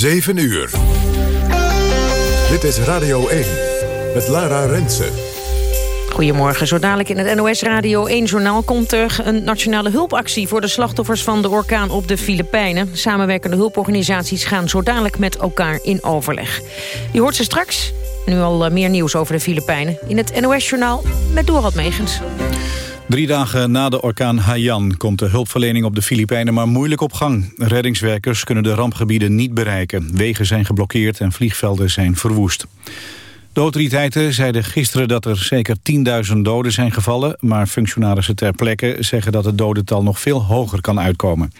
7 uur. Dit is Radio 1 met Lara Rensen. Goedemorgen. Zo dadelijk in het NOS Radio 1-journaal komt er een nationale hulpactie... voor de slachtoffers van de orkaan op de Filipijnen. Samenwerkende hulporganisaties gaan zo dadelijk met elkaar in overleg. Je hoort ze straks. Nu al eh, meer nieuws over de Filipijnen. In het NOS-journaal met Dorald Megens. Drie dagen na de orkaan Haiyan komt de hulpverlening op de Filipijnen maar moeilijk op gang. Reddingswerkers kunnen de rampgebieden niet bereiken. Wegen zijn geblokkeerd en vliegvelden zijn verwoest. De autoriteiten zeiden gisteren dat er zeker 10.000 doden zijn gevallen... maar functionarissen ter plekke zeggen dat het dodental nog veel hoger kan uitkomen.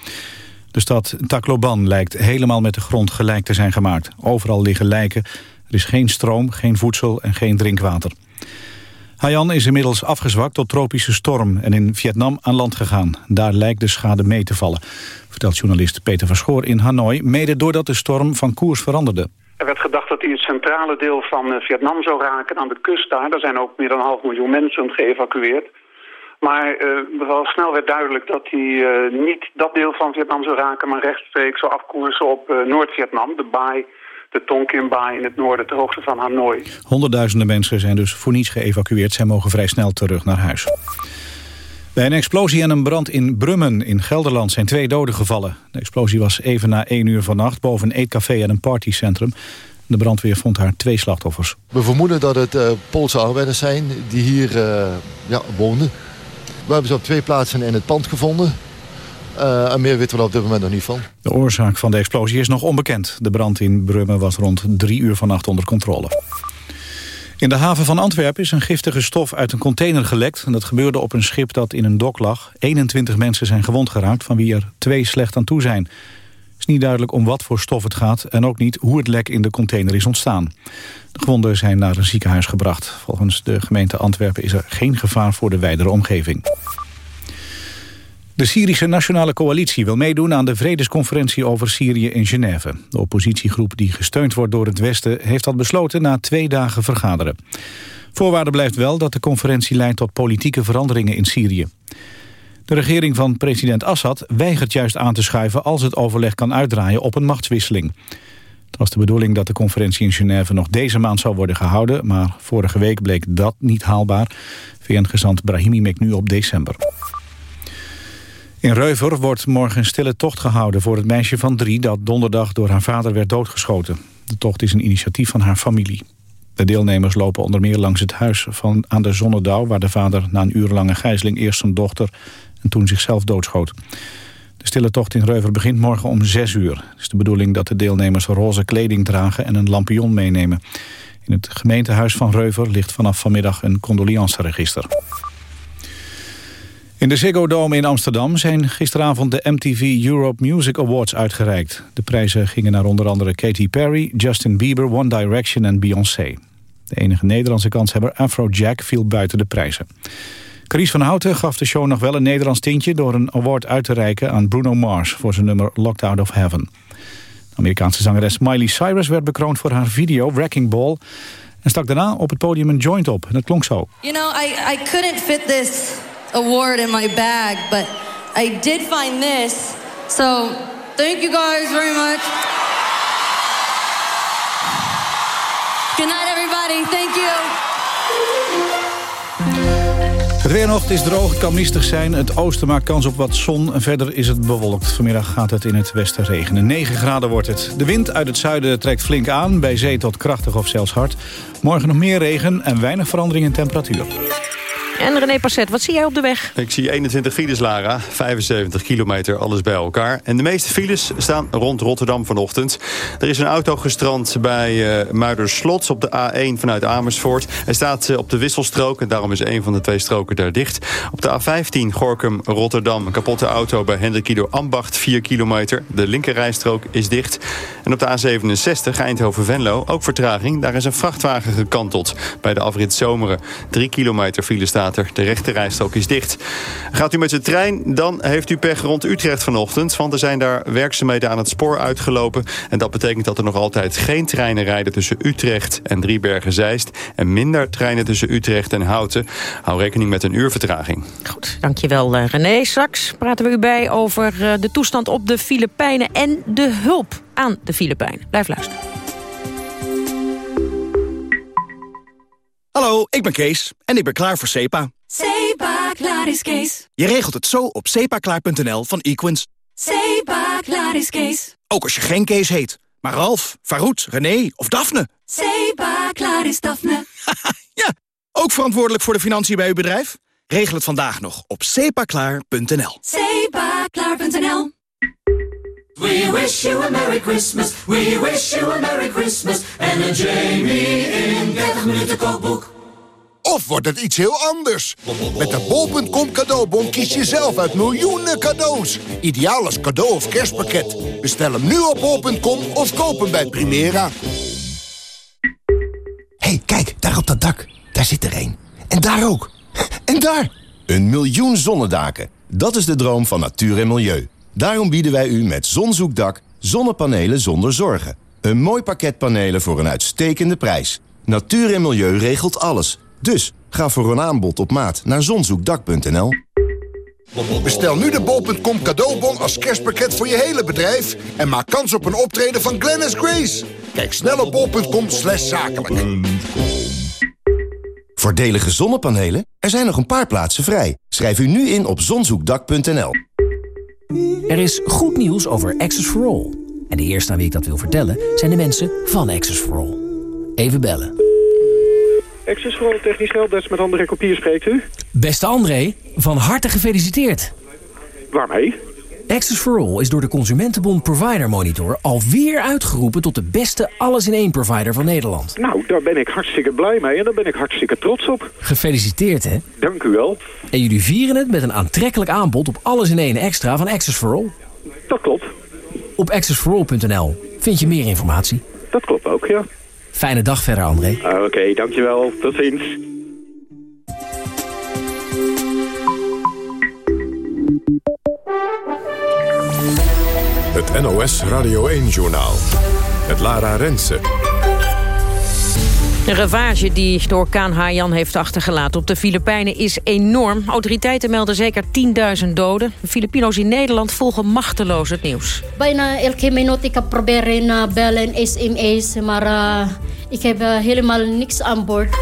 De stad Tacloban lijkt helemaal met de grond gelijk te zijn gemaakt. Overal liggen lijken. Er is geen stroom, geen voedsel en geen drinkwater. Haiyan is inmiddels afgezwakt tot tropische storm en in Vietnam aan land gegaan. Daar lijkt de schade mee te vallen, vertelt journalist Peter Verschoor in Hanoi... mede doordat de storm van koers veranderde. Er werd gedacht dat hij het centrale deel van eh, Vietnam zou raken aan de kust daar. Daar zijn ook meer dan een half miljoen mensen geëvacueerd. Maar uh, snel werd duidelijk dat hij uh, niet dat deel van Vietnam zou raken... maar rechtstreeks zou afkoersen op Noord-Vietnam, de baai de Tonkinbaai in het noorden, ter hoogte van Hanoi. Honderdduizenden mensen zijn dus voor niets geëvacueerd. Zij mogen vrij snel terug naar huis. Bij een explosie en een brand in Brummen in Gelderland zijn twee doden gevallen. De explosie was even na één uur vannacht boven een eetcafé en een partycentrum. De brandweer vond haar twee slachtoffers. We vermoeden dat het uh, Poolse arbeiders zijn die hier uh, ja, woonden. We hebben ze op twee plaatsen in het pand gevonden. Uh, en meer weten we er op dit moment nog niet van. De oorzaak van de explosie is nog onbekend. De brand in Brummen was rond drie uur vannacht onder controle. In de haven van Antwerpen is een giftige stof uit een container gelekt. En dat gebeurde op een schip dat in een dok lag. 21 mensen zijn gewond geraakt, van wie er twee slecht aan toe zijn. Het is niet duidelijk om wat voor stof het gaat... en ook niet hoe het lek in de container is ontstaan. De gewonden zijn naar een ziekenhuis gebracht. Volgens de gemeente Antwerpen is er geen gevaar voor de wijdere omgeving. De Syrische Nationale Coalitie wil meedoen aan de vredesconferentie over Syrië in Genève. De oppositiegroep die gesteund wordt door het Westen heeft dat besloten na twee dagen vergaderen. Voorwaarde blijft wel dat de conferentie leidt tot politieke veranderingen in Syrië. De regering van president Assad weigert juist aan te schuiven als het overleg kan uitdraaien op een machtswisseling. Het was de bedoeling dat de conferentie in Genève nog deze maand zou worden gehouden, maar vorige week bleek dat niet haalbaar. VN-gezant Brahimi meek nu op december. In Reuver wordt morgen een stille tocht gehouden voor het meisje van drie... dat donderdag door haar vader werd doodgeschoten. De tocht is een initiatief van haar familie. De deelnemers lopen onder meer langs het huis van aan de Zonnedouw... waar de vader na een urenlange gijzeling eerst zijn dochter... en toen zichzelf doodschoot. De stille tocht in Reuver begint morgen om zes uur. Het is de bedoeling dat de deelnemers roze kleding dragen en een lampion meenemen. In het gemeentehuis van Reuver ligt vanaf vanmiddag een condoleanceregister. In de Ziggo Dome in Amsterdam zijn gisteravond de MTV Europe Music Awards uitgereikt. De prijzen gingen naar onder andere Katy Perry, Justin Bieber, One Direction en Beyoncé. De enige Nederlandse kanshebber Afrojack viel buiten de prijzen. Caries van Houten gaf de show nog wel een Nederlands tintje... door een award uit te reiken aan Bruno Mars voor zijn nummer Locked Out of Heaven. Amerikaanse zangeres Miley Cyrus werd bekroond voor haar video Wrecking Ball... en stak daarna op het podium een joint op. En dat klonk zo. You know, I, I couldn't fit this award in my bag, but I did find this. So, thank you guys very much. Good night, everybody. Thank you. Het weer nog, is droog, het kan mistig zijn. Het oosten maakt kans op wat zon. En verder is het bewolkt. Vanmiddag gaat het in het westen regenen. 9 graden wordt het. De wind uit het zuiden trekt flink aan. Bij zee tot krachtig of zelfs hard. Morgen nog meer regen en weinig verandering in temperatuur. En René Passet, wat zie jij op de weg? Ik zie 21 files, Lara. 75 kilometer, alles bij elkaar. En de meeste files staan rond Rotterdam vanochtend. Er is een auto gestrand bij uh, Muiderslot op de A1 vanuit Amersfoort. Hij staat uh, op de wisselstrook en daarom is een van de twee stroken daar dicht. Op de A15 Gorkum-Rotterdam. Een kapotte auto bij Hendrikido Ambacht, 4 kilometer. De linkerrijstrook is dicht. En op de A67 Eindhoven-Venlo ook vertraging. Daar is een vrachtwagen gekanteld bij de afrit Zomeren. 3 kilometer file staat water. De rechterrijstrook is dicht. Gaat u met de trein, dan heeft u pech rond Utrecht vanochtend. Want er zijn daar werkzaamheden aan het spoor uitgelopen. En dat betekent dat er nog altijd geen treinen rijden tussen Utrecht en Driebergen-Zeist. En minder treinen tussen Utrecht en Houten. Hou rekening met een uur vertraging. Goed, dankjewel uh, René. Straks praten we u bij over uh, de toestand op de Filipijnen... en de hulp aan de Filipijnen. Blijf luisteren. Hallo, ik ben Kees en ik ben klaar voor SEPA. SEPA, klaar is Kees. Je regelt het zo op sepaklaar.nl van Equins. SEPA, klaar is Kees. Ook als je geen Kees heet, maar Ralf, Farouk, René of Daphne. SEPA, klaar is Daphne. ja, ook verantwoordelijk voor de financiën bij uw bedrijf? Regel het vandaag nog op sepaklaar.nl. Sepaklaar.nl We wish you a Merry Christmas. We wish you a Merry Christmas. En een Jamie in 30 minuten kookboek. Of wordt het iets heel anders? Met de bol.com cadeaubon kies je zelf uit miljoenen cadeaus. Ideaal als cadeau of kerstpakket. Bestel hem nu op bol.com of koop hem bij Primera. hey, kijk, daar op dat dak. Daar zit er een. En daar ook. En daar! Een miljoen zonnedaken. Dat is de droom van natuur en milieu. Daarom bieden wij u met Zonzoekdak zonnepanelen zonder zorgen. Een mooi pakket panelen voor een uitstekende prijs. Natuur en milieu regelt alles. Dus ga voor een aanbod op maat naar zonzoekdak.nl. Bestel nu de bol.com cadeaubon als kerstpakket voor je hele bedrijf... en maak kans op een optreden van Glennis Grace. Kijk snel op bol.com slash zakelijk. Voordelige zonnepanelen? Er zijn nog een paar plaatsen vrij. Schrijf u nu in op zonzoekdak.nl. Er is goed nieuws over Access for All. En de eerste aan wie ik dat wil vertellen zijn de mensen van Access for All. Even bellen. Access for All technisch helpdesk met André Kopier spreekt u. Beste André, van harte gefeliciteerd. Waarmee? Access for All is door de Consumentenbond Provider Monitor alweer uitgeroepen tot de beste alles-in-één provider van Nederland. Nou, daar ben ik hartstikke blij mee en daar ben ik hartstikke trots op. Gefeliciteerd, hè? Dank u wel. En jullie vieren het met een aantrekkelijk aanbod op alles-in-één extra van Access for All. Dat klopt. Op accessforall.nl vind je meer informatie. Dat klopt ook, ja. Fijne dag verder, André. Oké, okay, dankjewel. Tot ziens. Het NOS Radio 1-journaal. Het Lara Rensen. De ravage die de orkaan Haiyan heeft achtergelaten op de Filipijnen is enorm. Autoriteiten melden zeker 10.000 doden. De Filipino's in Nederland volgen machteloos het nieuws. Bijna elke minuut ik heb proberen uh, bellen, sms, maar uh, ik heb uh, helemaal niks aan boord.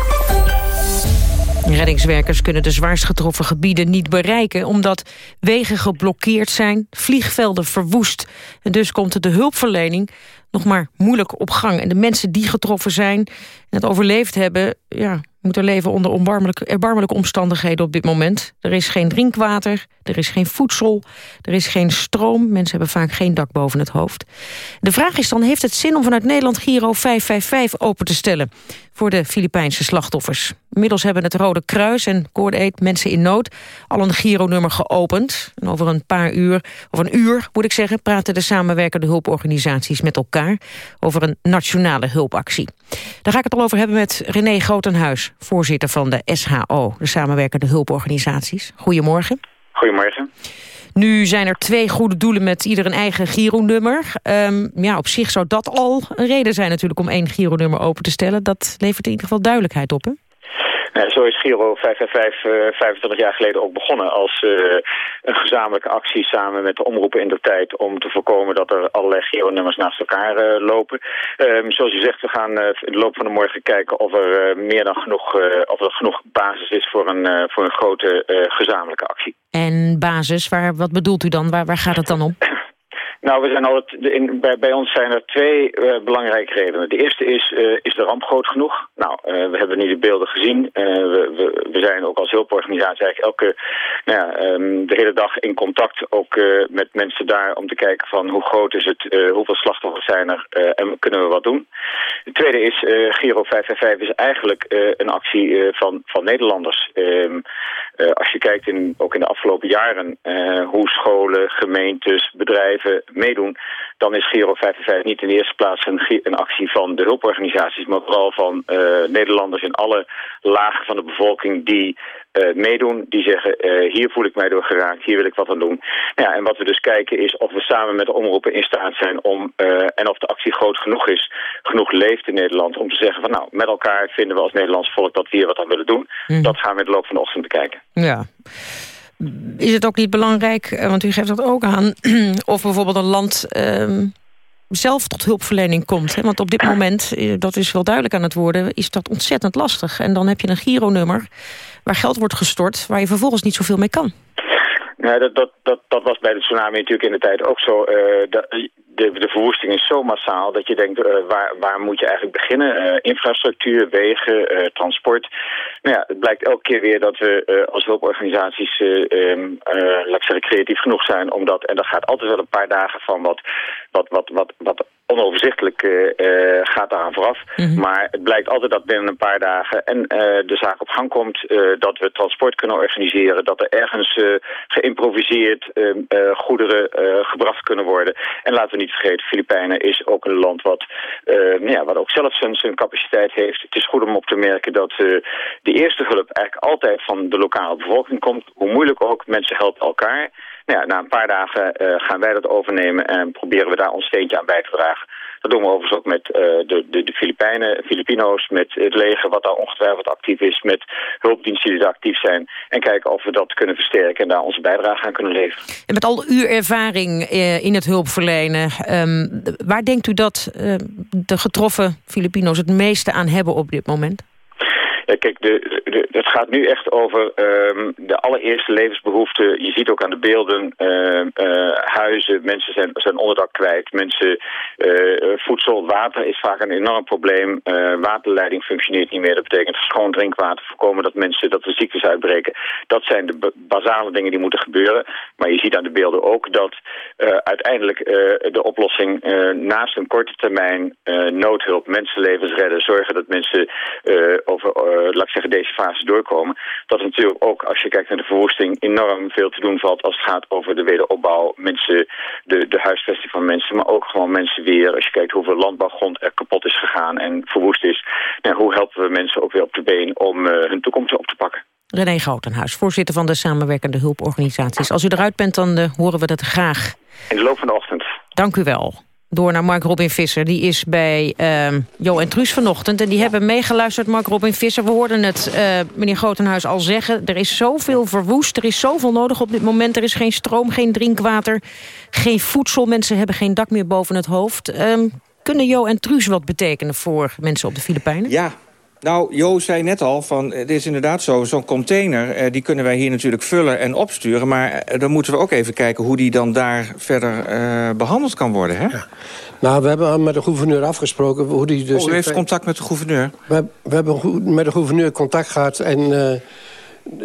Reddingswerkers kunnen de zwaarst getroffen gebieden niet bereiken... omdat wegen geblokkeerd zijn, vliegvelden verwoest. En dus komt de hulpverlening nog maar moeilijk op gang. En de mensen die getroffen zijn en het overleefd hebben... Ja, moeten leven onder erbarmelijke, omstandigheden op dit moment. Er is geen drinkwater, er is geen voedsel, er is geen stroom. Mensen hebben vaak geen dak boven het hoofd. De vraag is dan, heeft het zin om vanuit Nederland Giro 555 open te stellen... voor de Filipijnse slachtoffers? Inmiddels hebben het Rode Kruis en Coord Mensen in Nood... al een Giro-nummer geopend. En over een paar uur, of een uur moet ik zeggen... praten de samenwerkende hulporganisaties met elkaar... over een nationale hulpactie. Daar ga ik het al over hebben met René Grotenhuis voorzitter van de SHO, de samenwerkende hulporganisaties. Goedemorgen. Goedemorgen. Nu zijn er twee goede doelen met ieder een eigen Giro-nummer. Um, ja, op zich zou dat al een reden zijn natuurlijk om één Giro-nummer open te stellen. Dat levert in ieder geval duidelijkheid op, hè? Ja, zo is Giro 555 uh, 25 jaar geleden ook begonnen als uh, een gezamenlijke actie samen met de omroepen in de tijd om te voorkomen dat er allerlei Giro-nummers naast elkaar uh, lopen. Um, zoals u zegt, we gaan in de loop van de morgen kijken of er meer dan genoeg, of er genoeg basis is voor een, voor een grote gezamenlijke actie. En basis, waar, wat bedoelt u dan? Waar, waar gaat het dan om? Nou, we zijn altijd, in, bij, bij ons zijn er twee uh, belangrijke redenen. De eerste is, uh, is de ramp groot genoeg? Nou, uh, we hebben nu de beelden gezien. We, we, we, zijn ook als hulporganisatie eigenlijk elke, nou ja, um, de hele dag in contact ook met mensen daar om te kijken van hoe groot is het, hoeveel slachtoffers zijn er en kunnen we wat doen. De tweede is, Giro 555 is eigenlijk een actie van, van Nederlanders. Um, als je kijkt in, ook in de afgelopen jaren hoe scholen, gemeentes, bedrijven meedoen, dan is Giro 55 niet in de eerste plaats een, een actie van de hulporganisaties, maar vooral van uh, Nederlanders in alle lagen van de bevolking die eh, meedoen. Die zeggen, eh, hier voel ik mij door geraakt, hier wil ik wat aan doen. Nou ja, en wat we dus kijken is of we samen met de omroepen in staat zijn om... en of de actie groot genoeg is, genoeg leeft in Nederland... om te zeggen van nou, met elkaar vinden we als Nederlands volk dat we hier wat aan willen doen. Mhm. Dat gaan we in de loop van de ochtend bekijken. Ja. Is het ook niet belangrijk, want u geeft dat ook aan... of bijvoorbeeld een land ehm, zelf tot hulpverlening komt. Hè? Want op dit moment, eh, dat is wel duidelijk aan het worden... is dat ontzettend lastig. En dan heb je een gironummer waar geld wordt gestort... waar je vervolgens niet zoveel mee kan. Ja, dat, dat, dat, dat was bij de tsunami natuurlijk in de tijd ook zo. Uh, de, de, de verwoesting is zo massaal dat je denkt, uh, waar, waar moet je eigenlijk beginnen? Infrastructuur, wegen, transport. Nou ja, het blijkt elke keer weer dat we als hulporganisaties, um, creatief genoeg zijn. Omdat, en dat gaat altijd wel een paar dagen van wat, wat, wat, wat, wat onoverzichtelijk uh, gaat daaraan vooraf. Mhm. Maar het blijkt altijd dat binnen een paar dagen en uh, de zaak op gang komt... Uh, dat we transport kunnen organiseren, dat er ergens geïmproviseerd goederen gebracht kunnen worden. En laten we niet vergeten, Filipijnen is ook een land wat, ja, wat ook zelf zijn, zijn capaciteit heeft. Het is goed om op te merken dat de eerste hulp eigenlijk altijd van de lokale bevolking komt. Hoe moeilijk ook, mensen helpen elkaar... Nou ja, na een paar dagen uh, gaan wij dat overnemen en proberen we daar ons steentje aan bij te dragen. Dat doen we overigens ook met uh, de, de, de Filipijnen, Filipino's, met het leger wat daar ongetwijfeld actief is, met hulpdiensten die daar actief zijn. En kijken of we dat kunnen versterken en daar onze bijdrage aan kunnen leveren. En met al uw ervaring uh, in het hulpverlenen, um, waar denkt u dat de getroffen Filipino's het meeste aan hebben op dit moment? Kijk, de, het gaat nu echt over um, de allereerste levensbehoeften. Je ziet ook aan de beelden, uh, uh, huizen, mensen zijn, zijn onderdak kwijt. Mensen, uh, voedsel, water is vaak een enorm probleem. waterleiding functioneert niet meer. Dat betekent schoon drinkwater, voorkomen dat mensen, dat er ziektes uitbreken. Dat zijn de basale dingen die moeten gebeuren. Maar je ziet aan de beelden ook dat uiteindelijk de oplossing naast een korte termijn noodhulp, mensenlevens redden, zorgen dat mensen over laat ik zeggen, deze fase doorkomen. Dat natuurlijk ook, als je kijkt naar de verwoesting, enorm veel te doen valt als het gaat over de wederopbouw. Mensen, de, de huisvesting van mensen, maar ook gewoon mensen weer. Als je kijkt hoeveel landbouwgrond er kapot is gegaan en verwoest is. Nou, hoe helpen we mensen ook weer op de been om uh, hun toekomst op te pakken? René Goutenhuis, voorzitter van de samenwerkende hulporganisaties. Als u eruit bent, dan uh, horen we dat graag. In de loop van de ochtend. Dank u wel door naar Mark Robin Visser. Die is bij uh, Jo en Truus vanochtend. En die hebben meegeluisterd, Mark Robin Visser. We hoorden het uh, meneer Grotenhuis al zeggen. Er is zoveel verwoest, er is zoveel nodig op dit moment. Er is geen stroom, geen drinkwater, geen voedsel. Mensen hebben geen dak meer boven het hoofd. Um, kunnen Jo en Truus wat betekenen voor mensen op de Filipijnen? Ja, nou, Jo zei net al, van, het is inderdaad zo, zo'n container... Eh, die kunnen wij hier natuurlijk vullen en opsturen... maar eh, dan moeten we ook even kijken hoe die dan daar verder eh, behandeld kan worden, hè? Ja. Nou, we hebben met de gouverneur afgesproken hoe die dus... Oh, u heeft contact met de gouverneur? We, we hebben met de gouverneur contact gehad en... Uh,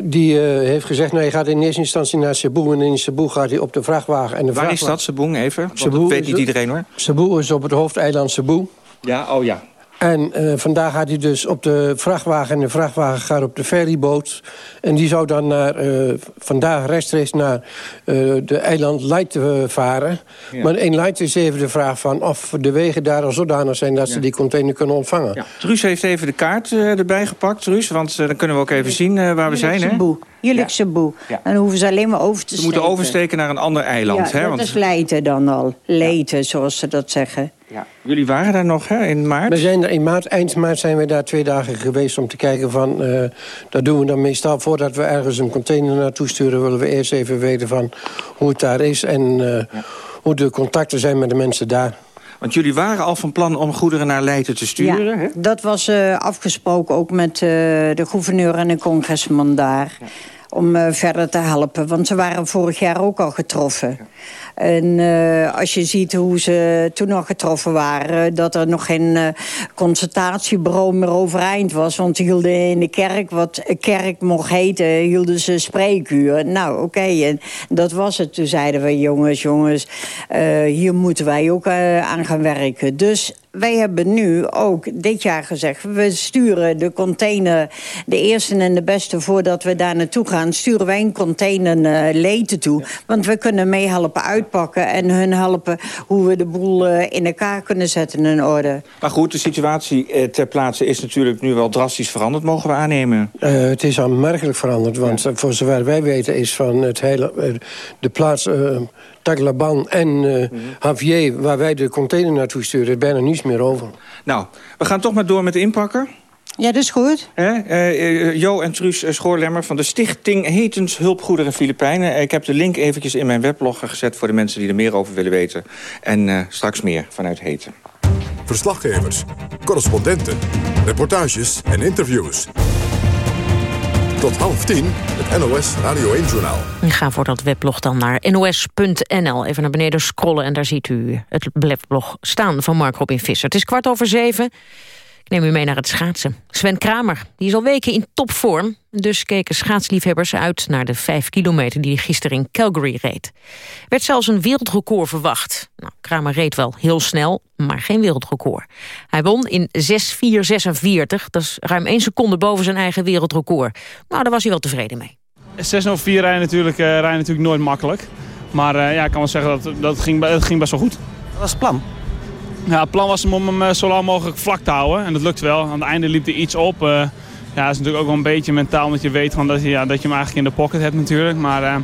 die uh, heeft gezegd, nou, je gaat in eerste instantie naar Cebu... en in Cebu gaat hij op de vrachtwagen. En de Waar vrachtwagen... is dat, Cebu, even? Cebu dat weet niet iedereen, hoor. Cebu is op het hoofdeiland Cebu. Ja, oh ja. En uh, vandaag gaat hij dus op de vrachtwagen... en de vrachtwagen gaat op de ferryboot. En die zou dan naar, uh, vandaag rechtstreeks naar uh, de eiland Light varen. Ja. Maar in Light is even de vraag van of de wegen daar al zodanig zijn... dat ja. ze die container kunnen ontvangen. Ja. Truus heeft even de kaart erbij gepakt, Truus. Want dan kunnen we ook even zien waar we zijn. Hè? Jullie boe. Ja. Dan hoeven ze alleen maar over te ze steken. Ze moeten oversteken naar een ander eiland. Ja, hè? dat Want... is Leiden dan al. Leten, zoals ze dat zeggen. Ja. Jullie waren daar nog hè, in maart? We zijn er in maart, eind maart zijn we daar twee dagen geweest om te kijken van... Uh, dat doen we dan meestal voordat we ergens een container naartoe sturen... willen we eerst even weten van hoe het daar is en uh, ja. hoe de contacten zijn met de mensen daar. Want jullie waren al van plan om goederen naar Leiden te sturen, ja, hè? dat was uh, afgesproken ook met de gouverneur en de congresman daar... Ja. om verder te helpen, want ze waren vorig jaar ook al getroffen. En uh, als je ziet hoe ze toen nog getroffen waren... dat er nog geen uh, consultatiebureau meer overeind was. Want ze hielden in de kerk, wat kerk mocht heten... hielden ze spreekuur. Nou, oké, okay, en dat was het. Toen zeiden we, jongens, jongens... Uh, hier moeten wij ook aan gaan werken. Dus wij hebben nu ook dit jaar gezegd... we sturen de container, de eerste en de beste... voordat we daar naartoe gaan, sturen wij een container uh, Leten toe. Want we kunnen meehelpen uitpakken en hun helpen... hoe we de boel uh, in elkaar kunnen zetten in orde. Maar goed, de situatie uh, ter plaatse is natuurlijk nu wel drastisch veranderd... mogen we aannemen? het is aanmerkelijk veranderd, want ja. voor zover wij weten... is van het hele, de plaats... Taglaban en uh, mm Javier, waar wij de container naartoe sturen, bijna niets meer over. Nou, we gaan toch maar door met de inpakker. Ja, dat is goed. Eh, uh, jo en Truus Schoorlemmer van de Stichting Hetens Hulpgoederen Filipijnen. Ik heb de link eventjes in mijn weblog gezet voor de mensen die er meer over willen weten. En uh, straks meer vanuit Heten. Verslaggevers, correspondenten, reportages en interviews. Tot half tien, het NOS Radio 1-journaal. Ga voor dat weblog dan naar nos.nl. Even naar beneden scrollen en daar ziet u het weblog staan van Mark Robin Visser. Het is kwart over zeven. Ik neem u mee naar het schaatsen. Sven Kramer, die is al weken in topvorm. Dus keken schaatsliefhebbers uit naar de vijf kilometer... die hij gisteren in Calgary reed. Werd zelfs een wereldrecord verwacht. Nou, Kramer reed wel heel snel, maar geen wereldrecord. Hij won in 6.4.46. Dat is ruim één seconde boven zijn eigen wereldrecord. Nou, daar was hij wel tevreden mee. 6.04 rijden natuurlijk, uh, rijden natuurlijk nooit makkelijk. Maar uh, ja, ik kan wel zeggen dat dat ging, dat ging best wel goed. Wat was het plan? Ja, het plan was om hem zo lang mogelijk vlak te houden. En dat lukt wel. Aan het einde liep er iets op. Uh, ja, dat is natuurlijk ook wel een beetje mentaal. Omdat je weet dat, je, ja, dat je hem eigenlijk in de pocket hebt natuurlijk. Maar uh,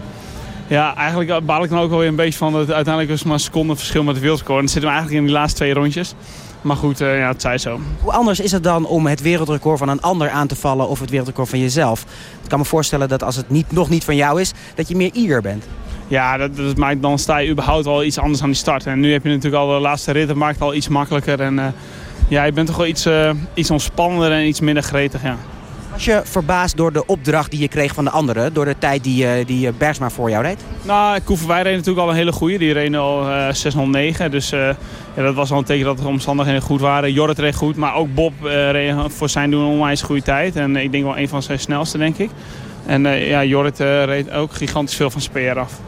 ja, eigenlijk baal ik dan ook wel weer een beetje van. Dat uiteindelijk was maar een seconde verschil met de wereldrecord. En dat zitten we eigenlijk in die laatste twee rondjes. Maar goed, uh, ja, het zij zo. Hoe anders is het dan om het wereldrecord van een ander aan te vallen... of het wereldrecord van jezelf? Ik kan me voorstellen dat als het niet, nog niet van jou is... dat je meer eager bent. Ja, dat, dat maakt, dan sta je überhaupt al iets anders aan die start. En nu heb je natuurlijk al de laatste rit, dat maakt het al iets makkelijker. En uh, ja, je bent toch wel iets, uh, iets ontspannender en iets minder gretig, ja. Was je verbaasd door de opdracht die je kreeg van de anderen? Door de tijd die, uh, die Bergsma voor jou reed? Nou, Koeverwij reed natuurlijk al een hele goede. Die reed al 609. Dus ja, dat was al een teken dat de omstandigheden goed waren. Jorrit reed goed, maar ook Bob reed voor zijn doen onwijs goede tijd. En ik denk wel een van zijn snelste, denk ik. En ja, Jorrit reed ook gigantisch veel van speer af.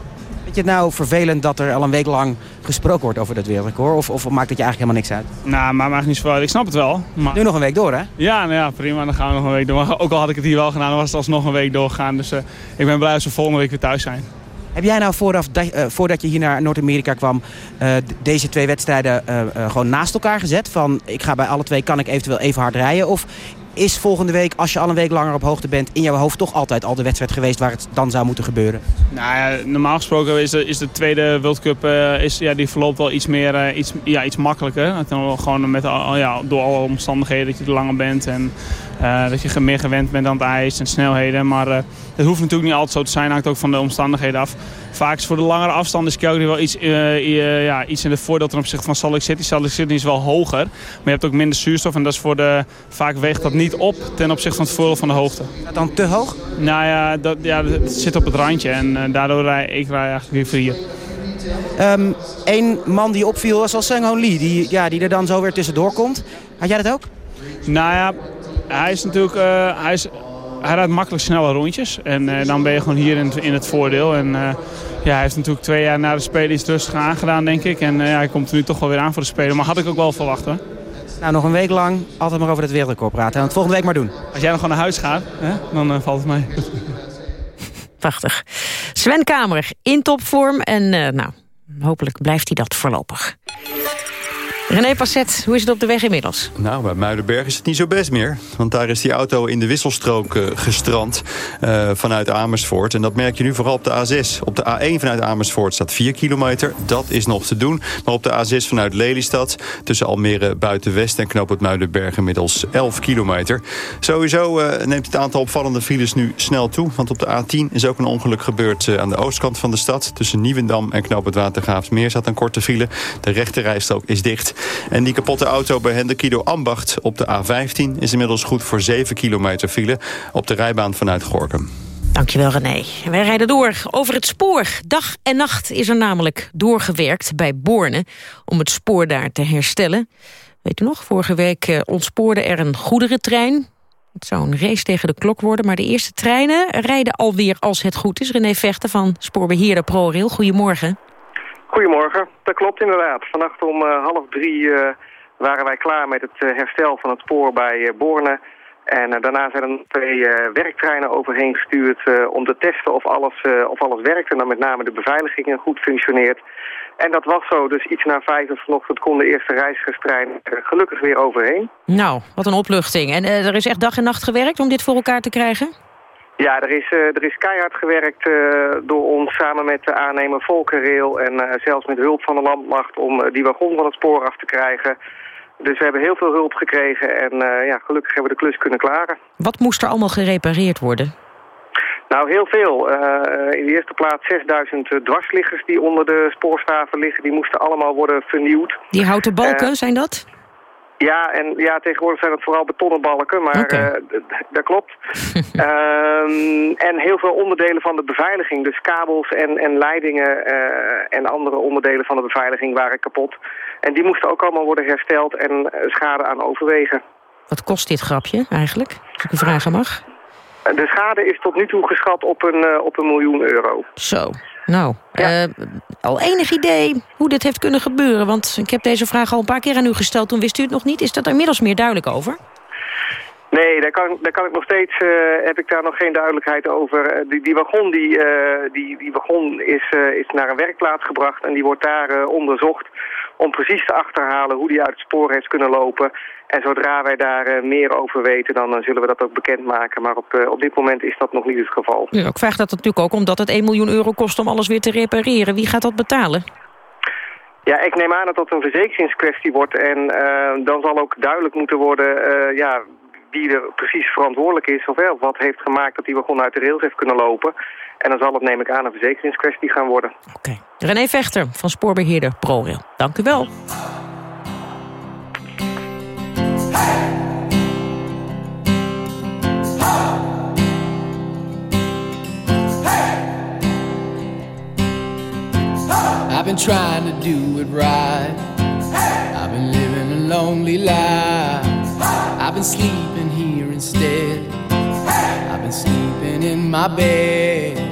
Vind je het nou vervelend dat er al een week lang gesproken wordt over dat wereldrecord? Of, of maakt het je eigenlijk helemaal niks uit? Nou, maar maakt niet zoveel uit. Ik snap het wel. Maar... Nu nog een week door, hè? Ja, nou ja, prima. Dan gaan we nog een week door. Maar ook al had ik het hier wel gedaan, dan was het alsnog een week doorgegaan. Dus uh, ik ben blij als we volgende week weer thuis zijn. Heb jij nou vooraf, uh, voordat je hier naar Noord-Amerika kwam... Uh, deze twee wedstrijden gewoon naast elkaar gezet? Van, ik ga bij alle twee, kan ik eventueel even hard rijden? Of is volgende week, als je al een week langer op hoogte bent... in jouw hoofd toch altijd al de wedstrijd geweest waar het dan zou moeten gebeuren? Nou ja, normaal gesproken is de, is de tweede World Cup uh, is, ja, die verloopt wel iets, meer, uh, iets, ja, iets makkelijker. Gewoon met, ja, door alle omstandigheden dat je er langer bent... en uh, dat je meer gewend bent aan het ijs en snelheden. Maar dat hoeft natuurlijk niet altijd zo te zijn, hangt ook van de omstandigheden af. Vaak is voor de langere afstand is Calgary wel iets, uh, ja, iets in het voordeel ten opzichte van Salt Lake City. Salt Lake City is wel hoger, maar je hebt ook minder zuurstof. En dat is voor de, vaak weegt dat niet op ten opzichte van het voordeel van de hoogte. Dat dan te hoog? Nou ja, dat, ja, dat zit op het randje en uh, daardoor rij ik rij eigenlijk hier. Um, Eén man die opviel was al Sang Lee, die, ja, die er dan zo weer tussendoor komt. Had jij dat ook? Nou ja, hij is natuurlijk... Uh, hij is, hij rijdt makkelijk snelle rondjes. En uh, dan ben je gewoon hier in, in het voordeel. En uh, ja, hij heeft natuurlijk twee jaar na de Spelen iets rustig aangedaan, denk ik. En uh, ja, hij komt er nu toch wel weer aan voor de Spelen. Maar had ik ook wel verwacht, hoor. Nou, nog een week lang altijd maar over het wereldrecord praten. En het volgende week maar doen. Als jij nog gewoon naar huis gaat, hè, dan valt het mee. Prachtig. Sven Kamer in topvorm. En nou, hopelijk blijft hij dat voorlopig. René Passet, hoe is het op de weg inmiddels? Nou, bij Muidenberg is het niet zo best meer. Want daar is die auto in de wisselstrook uh, gestrand uh, vanuit Amersfoort. En dat merk je nu vooral op de A6. Op de A1 vanuit Amersfoort staat 4 kilometer. Dat is nog te doen. Maar op de A6 vanuit Lelystad... tussen Almere Buitenwest en Knoop het Muidenberg inmiddels 11 kilometer. Sowieso uh, neemt het aantal opvallende files nu snel toe. Want op de A10 is ook een ongeluk gebeurd aan de oostkant van de stad. Tussen Nieuwendam en Knoop het Watergraafsmeer staat een korte file. De rechterrijstrook is dicht. En die kapotte auto bij Hendekido Ambacht op de A15 is inmiddels goed voor 7 kilometer file op de rijbaan vanuit Gorkum. Dankjewel René. Wij rijden door over het spoor. Dag en nacht is er namelijk doorgewerkt bij Borne om het spoor daar te herstellen. Weet u nog, vorige week uh, ontspoorde er een goederentrein. Het zou een race tegen de klok worden, maar de eerste treinen rijden alweer als het goed is. René Vechten van spoorbeheerder ProRail, goedemorgen. Goedemorgen, dat klopt inderdaad. Vannacht om uh, half drie uh, waren wij klaar met het eh, herstel van het spoor bij eh, Borne. En eh, daarna zijn er twee eh, werktreinen overheen gestuurd eh, om te testen of alles, eh, of alles werkt. En dan met name de beveiliging goed functioneert. En dat was zo, dus iets na vijf uur vanochtend kon de eerste reizigerstrein er gelukkig weer overheen. Nou, wat een opluchting. En eh, er is echt dag en nacht gewerkt om dit voor elkaar te krijgen? Ja, er is, eh, er is keihard gewerkt eh, door ons samen met de aannemer Volkenrail en eh, zelfs met hulp van de landmacht om die wagon van het spoor af te krijgen. Dus we hebben heel veel hulp gekregen en ja, gelukkig hebben we de klus kunnen klaren. Wat moest er allemaal gerepareerd worden? Nou, heel veel. In de eerste plaats 6000 dwarsliggers die onder de spoorstaven liggen. Die moesten allemaal worden vernieuwd. Die houten balken, zijn dat? Ja, en ja, tegenwoordig zijn het vooral betonnen balken, maar Oké. eh, dat klopt. Ehm, en heel veel onderdelen van de beveiliging, dus kabels en, en leidingen eh, en andere onderdelen van de beveiliging waren kapot. En die moesten ook allemaal worden hersteld en eh, schade aan overwegen. Wat kost dit grapje eigenlijk, als ik u vragen mag? De schade is tot nu toe geschat op een, op een miljoen euro. Zo, nou, al enig idee hoe dit heeft kunnen gebeuren? Want ik heb deze vraag al een paar keer aan u gesteld, toen wist u het nog niet. Is dat inmiddels meer duidelijk over? Nee, daar kan, daar kan ik nog steeds, eh, heb ik daar nog geen duidelijkheid over. Eh, die, die wagon, die, eh, die, die wagon is, is naar een werkplaats gebracht en die wordt daar onderzocht om precies te achterhalen hoe die uit het spoor heeft kunnen lopen. En zodra wij daar eh, meer over weten, dan eh, zullen we dat ook bekendmaken. Maar op, eh, op dit moment is dat nog niet het geval. Ja, ik vraag dat natuurlijk ook omdat het 1 miljoen euro kost om alles weer te repareren. Wie gaat dat betalen? Ja, ik neem aan dat dat een verzekeringskwestie wordt. En dan zal ook duidelijk moeten worden ja, wie er precies verantwoordelijk is... of wel, wat heeft gemaakt dat die wagon uit de rails heeft kunnen lopen. En dan zal het, neem ik aan, een verzekeringskwestie gaan worden. René Vechter van spoorbeheerder ProRail. Dank u wel. I've been trying to do it right. I've been living a lonely life. I've been sleeping here instead. I've been sleeping in my bed.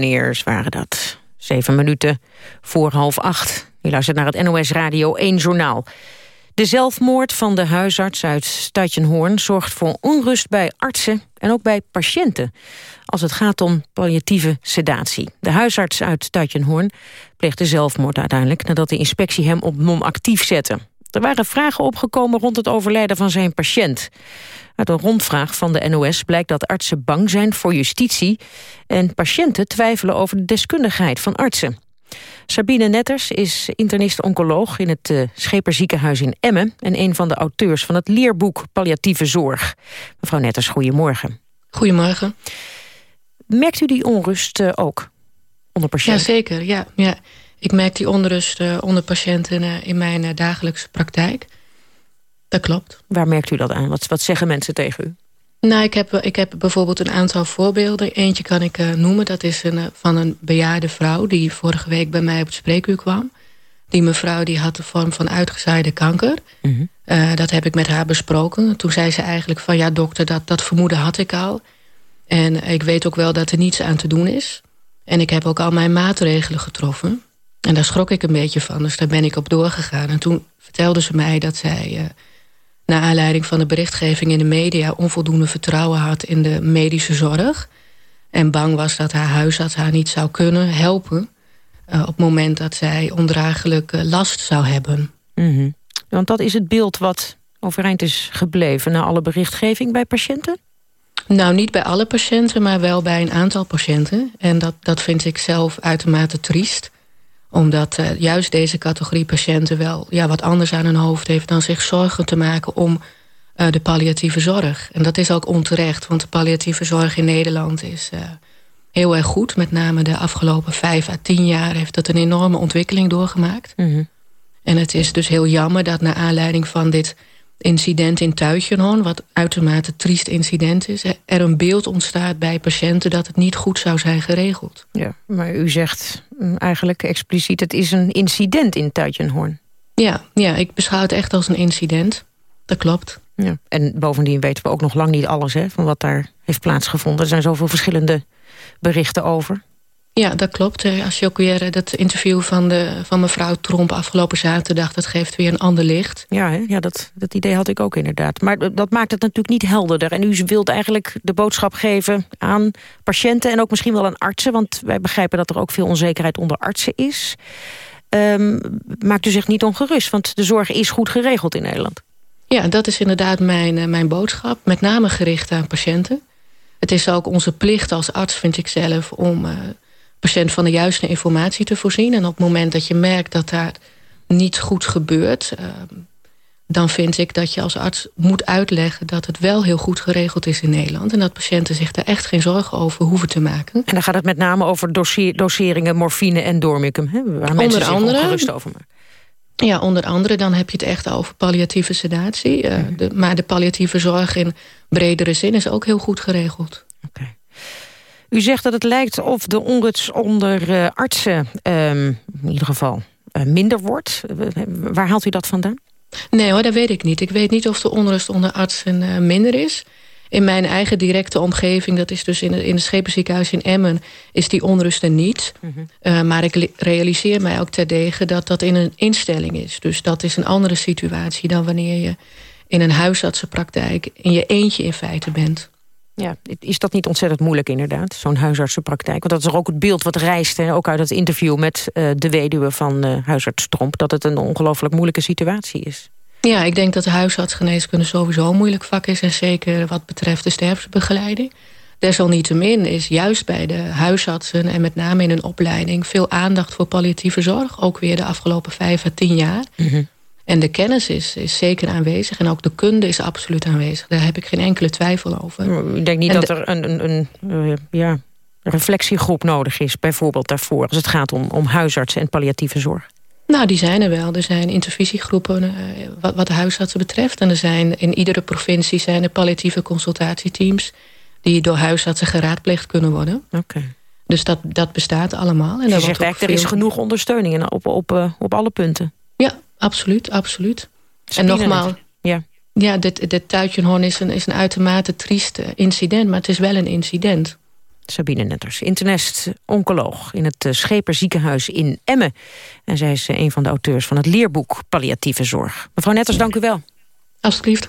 De Lumineers waren dat. Zeven minuten voor half acht. Je luistert naar het NOS Radio 1 Journaal. De zelfmoord van de huisarts uit Stadjenhoorn zorgt voor onrust bij artsen en ook bij patiënten. Als het gaat om palliatieve sedatie. De huisarts uit Stadjenhoorn pleegde zelfmoord uiteindelijk nadat de inspectie hem op non-actief zette. Er waren vragen opgekomen rond het overlijden van zijn patiënt. Uit een rondvraag van de NOS blijkt dat artsen bang zijn voor justitie... en patiënten twijfelen over de deskundigheid van artsen. Sabine Netters is internist-oncoloog in het uh, Scheperziekenhuis in Emmen... en een van de auteurs van het leerboek Palliatieve Zorg. Mevrouw Netters, goedemorgen. Goedemorgen. Merkt u die onrust uh, ook onder patiënten? Jazeker, ja. ja. Ik merk die onrust uh, onder patiënten in mijn dagelijkse praktijk. Dat klopt. Waar merkt u dat aan? Wat, wat zeggen mensen tegen u? Nou, ik heb, ik heb bijvoorbeeld een aantal voorbeelden. Eentje kan ik uh, noemen. Dat is een, van een bejaarde vrouw die vorige week bij mij op het spreekuur kwam. Die mevrouw die had de vorm van uitgezaaide kanker. Mm -hmm. uh, dat heb ik met haar besproken. Toen zei ze eigenlijk van ja dokter, dat, dat vermoeden had ik al. En ik weet ook wel dat er niets aan te doen is. En ik heb ook al mijn maatregelen getroffen. En daar schrok ik een beetje van, dus daar ben ik op doorgegaan. En toen vertelde ze mij dat zij... Uh, naar aanleiding van de berichtgeving in de media... onvoldoende vertrouwen had in de medische zorg. En bang was dat haar huisarts haar niet zou kunnen helpen... Uh, op het moment dat zij ondraaglijk uh, last zou hebben. Mm -hmm. Want dat is het beeld wat overeind is gebleven... na alle berichtgeving bij patiënten? Nou, niet bij alle patiënten, maar wel bij een aantal patiënten. En dat, dat vind ik zelf uitermate triest omdat uh, juist deze categorie patiënten wel ja, wat anders aan hun hoofd heeft... dan zich zorgen te maken om uh, de palliatieve zorg. En dat is ook onterecht, want de palliatieve zorg in Nederland is uh, heel erg goed. Met name de afgelopen vijf à tien jaar heeft dat een enorme ontwikkeling doorgemaakt. Mhm. Mm -hmm. En het is dus heel jammer dat naar aanleiding van dit incident in Tuitjenhoorn... wat uitermate triest incident is... er een beeld ontstaat bij patiënten dat het niet goed zou zijn geregeld. Ja, maar u zegt eigenlijk expliciet... het is een incident in Tuitjenhoorn. Ja, ja, ik beschouw het echt als een incident. Dat klopt. Ja. En bovendien weten we ook nog lang niet alles hè, van wat daar heeft plaatsgevonden. Er zijn zoveel verschillende berichten over. Ja, dat klopt. Als je ook weer dat interview van, de, van mevrouw Tromp afgelopen zaterdag... dat geeft weer een ander licht. Ja, hè? ja dat, dat idee had ik ook inderdaad. Maar dat maakt het natuurlijk niet helderder. En u wilt eigenlijk de boodschap geven aan patiënten... en ook misschien wel aan artsen. Want wij begrijpen dat er ook veel onzekerheid onder artsen is. Um, maakt u zich niet ongerust, want de zorg is goed geregeld in Nederland. Ja, dat is inderdaad mijn, uh, mijn boodschap. Met name gericht aan patiënten. Het is ook onze plicht als arts, vind ik zelf... om uh, patiënt van de juiste informatie te voorzien. En op het moment dat je merkt dat daar niet goed gebeurt... Uh, dan vind ik dat je als arts moet uitleggen... dat het wel heel goed geregeld is in Nederland... en dat patiënten zich daar echt geen zorgen over hoeven te maken. En dan gaat het met name over doseringen morfine en dormicum... Hè, waar mensen zich ongerust over maken. Ja, onder andere dan heb je het echt over palliatieve sedatie. Uh, mm. de, maar de palliatieve zorg in bredere zin is ook heel goed geregeld. Okay. U zegt dat het lijkt of de onrust onder uh, artsen um, in ieder geval uh, minder wordt. waar haalt u dat vandaan? Nee hoor, dat weet ik niet. Ik weet niet of de onrust onder artsen minder is. In mijn eigen directe omgeving, dat is dus in het, in het Schepenziekenhuis in Emmen... is die onrust er niet. Mm -hmm. uh, maar ik realiseer mij ook terdege dat dat in een instelling is. Dus dat is een andere situatie dan wanneer je in een huisartsenpraktijk... in je eentje in feite bent. Ja, is dat niet ontzettend moeilijk inderdaad, zo'n huisartsenpraktijk? Want dat is er ook het beeld wat reist, hè, ook uit het interview met uh, de weduwe van uh, huisarts Tromp... dat het een ongelooflijk moeilijke situatie is. Ja, ik denk dat de huisartsgeneeskunde sowieso een moeilijk vak is... en zeker wat betreft de sterfbegeleiding. Desalniettemin is juist bij de huisartsen en met name in een opleiding... veel aandacht voor palliatieve zorg, ook weer de afgelopen vijf à tien jaar... Mm -hmm. En de kennis is, is zeker aanwezig en ook de kunde is absoluut aanwezig. Daar heb ik geen enkele twijfel over. Ik denk niet en dat er een, een, een uh, ja, reflectiegroep nodig is, bijvoorbeeld daarvoor... als het gaat om, om huisartsen en palliatieve zorg. Nou, die zijn er wel. Er zijn intervisiegroepen uh, wat, wat de huisartsen betreft. En er zijn in iedere provincie zijn er palliatieve consultatieteams... die door huisartsen geraadpleegd kunnen worden. Okay. Dus dat, dat bestaat allemaal. En Je zegt eigenlijk, er is genoeg ondersteuning op, op, op, op alle punten. Absoluut, absoluut. Sabine en nogmaals, ja. ja, dit, dit is een, is een uitermate triest incident... maar het is wel een incident. Sabine Netters, internist-oncoloog in het Scheperziekenhuis in Emmen. En zij is een van de auteurs van het leerboek Palliatieve Zorg. Mevrouw Netters, dank u wel. Alsjeblieft.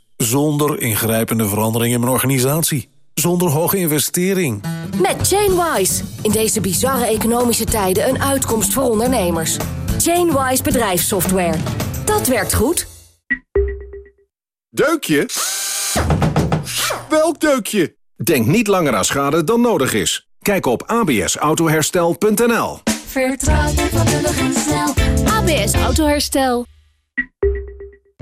Zonder ingrijpende verandering in mijn organisatie. Zonder hoge investering. Met Chainwise. In deze bizarre economische tijden een uitkomst voor ondernemers. Chainwise bedrijfssoftware. Dat werkt goed. Deukje? Welk deukje? Denk niet langer aan schade dan nodig is. Kijk op absautoherstel.nl Vertrouw je vakkundig en snel. ABS Autoherstel.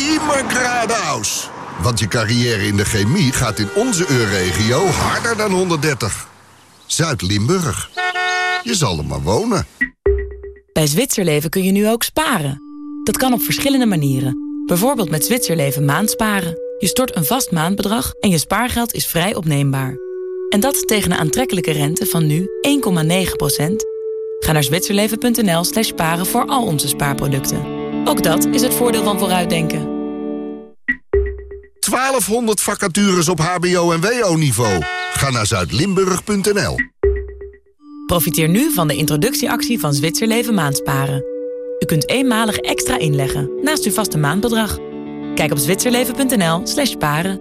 Immergradaus. Want je carrière in de chemie gaat in onze EU-regio harder dan 130. Zuid-Limburg. Je zal er maar wonen. Bij Zwitserleven kun je nu ook sparen. Dat kan op verschillende manieren. Bijvoorbeeld met Zwitserleven maandsparen. Je stort een vast maandbedrag en je spaargeld is vrij opneembaar. En dat tegen een aantrekkelijke rente van nu 1,9%. Ga naar zwitserleven.nl slash sparen voor al onze spaarproducten. Ook dat is het voordeel van vooruitdenken. 1200 vacatures op hbo- en wo-niveau. Ga naar zuidlimburg.nl Profiteer nu van de introductieactie van Zwitserleven maandsparen. U kunt eenmalig extra inleggen naast uw vaste maandbedrag. Kijk op zwitserleven.nl slash paren.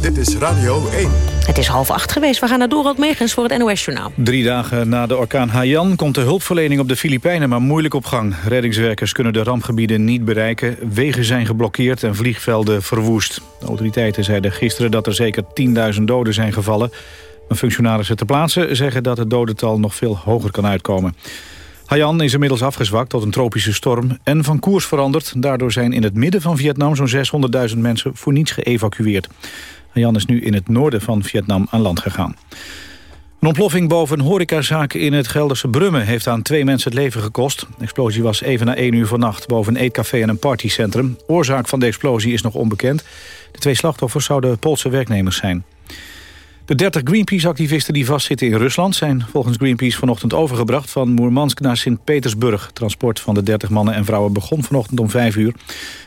Dit is Radio 1. Het is half acht geweest. We gaan naar Dorot Megens voor het NOS-journaal. Drie dagen na de orkaan Haiyan komt de hulpverlening op de Filipijnen maar moeilijk op gang. Reddingswerkers kunnen de rampgebieden niet bereiken. Wegen zijn geblokkeerd en vliegvelden verwoest. De autoriteiten zeiden gisteren dat er zeker 10.000 doden zijn gevallen. Maar functionarissen ter plaatse zeggen dat het dodental nog veel hoger kan uitkomen. Haiyan is inmiddels afgezwakt tot een tropische storm en van koers veranderd. Daardoor zijn in het midden van Vietnam zo'n 600.000 mensen voor niets geëvacueerd. Haiyan is nu in het noorden van Vietnam aan land gegaan. Een ontploffing boven een horecazaak in het Gelderse Brummen... heeft aan twee mensen het leven gekost. De explosie was even na één uur vannacht boven een eetcafé en een partycentrum. Oorzaak van de explosie is nog onbekend. De twee slachtoffers zouden Poolse werknemers zijn. De 30 Greenpeace-activisten die vastzitten in Rusland... zijn volgens Greenpeace vanochtend overgebracht van Moermansk naar Sint-Petersburg. Transport van de 30 mannen en vrouwen begon vanochtend om 5 uur.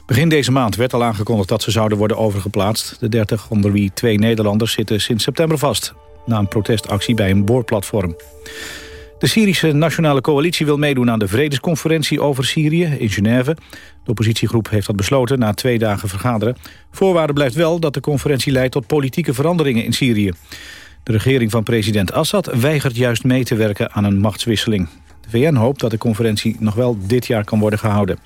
Begin deze maand werd al aangekondigd dat ze zouden worden overgeplaatst. De 30, onder wie twee Nederlanders, zitten sinds september vast... na een protestactie bij een boorplatform. De Syrische Nationale Coalitie wil meedoen aan de vredesconferentie over Syrië in Genève. De oppositiegroep heeft dat besloten na twee dagen vergaderen. Voorwaarde blijft wel dat de conferentie leidt tot politieke veranderingen in Syrië. De regering van president Assad weigert juist mee te werken aan een machtswisseling. De VN hoopt dat de conferentie nog wel dit jaar kan worden gehouden.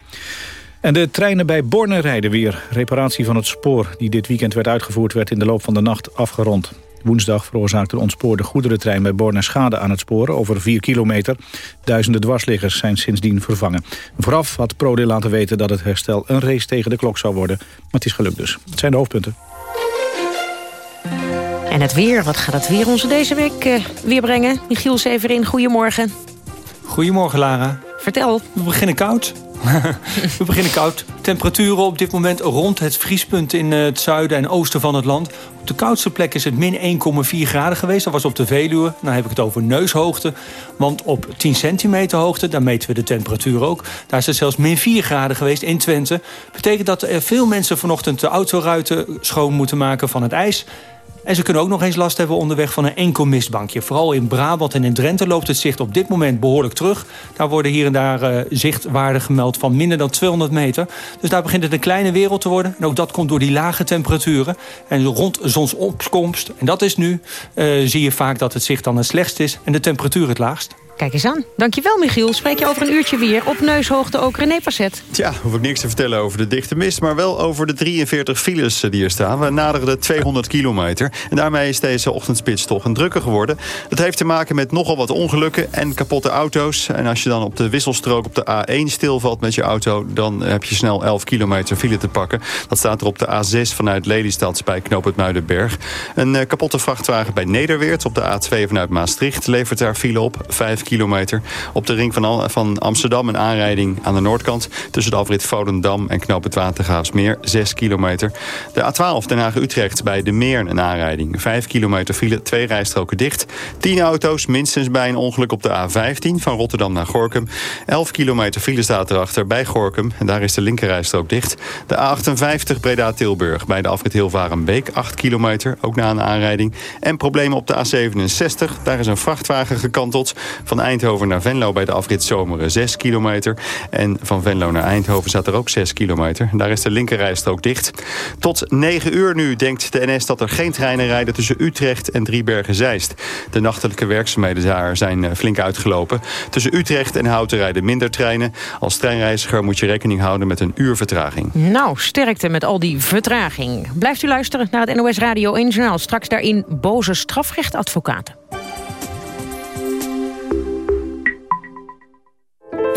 En de treinen bij Borne rijden weer. Reparatie van het spoor die dit weekend werd uitgevoerd... werd in de loop van de nacht afgerond. Woensdag veroorzaakte een ontspoorde goederentrein bij Borne schade aan het spoor over 4 kilometer. Duizenden dwarsliggers zijn sindsdien vervangen. Vooraf had ProRail laten weten dat het herstel een race tegen de klok zou worden. Maar het is gelukt dus. Het zijn de hoofdpunten. En het weer, wat gaat het weer ons deze week uh, weer brengen? Michiel Severin, goedemorgen. Goedemorgen Lara. Vertel. We beginnen koud. We beginnen koud. Temperaturen op dit moment rond het vriespunt in het zuiden en oosten van het land. Op de koudste plek is het min 1,4 graden geweest. Dat was op de Veluwe. Dan heb ik het over neushoogte. Want op 10 centimeter hoogte, daar meten we de temperatuur ook. Daar is het zelfs min 4 graden geweest in Twente. Betekent dat er veel mensen vanochtend de autoruiten schoon moeten maken van het ijs. En ze kunnen ook nog eens last hebben onderweg van een enkel mistbankje. Vooral in Brabant en in Drenthe loopt het zicht op dit moment behoorlijk terug. Daar worden hier en daar uh, zichtwaarden gemeld van minder dan 200 meter. Dus daar begint het een kleine wereld te worden. En ook dat komt door die lage temperaturen. En rond zonsopkomst, en dat is nu, uh, zie je vaak dat het zicht dan het slechtst is... en de temperatuur het laagst. Kijk eens aan. Dankjewel, Michiel. Spreek je over een uurtje weer. Op neushoogte ook René Passet. Ja, hoef ik niks te vertellen over de dichte mist... maar wel over de 43 files die er staan. We naderen de 200 kilometer. En daarmee is deze ochtendspits toch een drukker geworden. Dat heeft te maken met nogal wat ongelukken en kapotte auto's. En als je dan op de wisselstrook op de A1 stilvalt met je auto... dan heb je snel 11 kilometer file te pakken. Dat staat er op de A6 vanuit Lelystad bij Knoop het Muidenberg. Een uh, kapotte vrachtwagen bij Nederweert op de A2 vanuit Maastricht... levert daar file op, 5 kilometer. Op de ring van, van Amsterdam een aanrijding aan de noordkant... tussen de afrit Volendam en Knoop het Watergraafsmeer, 6 kilometer. De A12 Den Haag-Utrecht bij De Meer een aanrijding. 5 kilometer file, twee rijstroken dicht. 10 auto's, minstens bij een ongeluk op de A15 van Rotterdam naar Gorkum. 11 kilometer file staat erachter bij Gorkum. En daar is de linkerrijstrook dicht. De A58 Breda-Tilburg bij de afrit Hilvarenbeek, 8 kilometer, ook na een aanrijding. En problemen op de A67, daar is een vrachtwagen gekanteld. Van Eindhoven naar Venlo bij de afrit Zomeren 6 kilometer. En van Venlo naar Eindhoven staat er ook 6 kilometer. Daar is de linkerrijstrook dicht. Tot 9 uur nu denkt de NS dat er geen treinen rijden tussen Utrecht en Driebergen-Zeist. De nachtelijke werkzaamheden daar zijn eh, flink uitgelopen. Tussen Utrecht en Houten rijden minder treinen. Als treinreiziger moet je rekening houden met een uur vertraging. Nou, sterkte met al die vertraging. Blijft u luisteren naar het NOS Radio 1 Journaal. Straks daarin boze strafrechtadvocaten.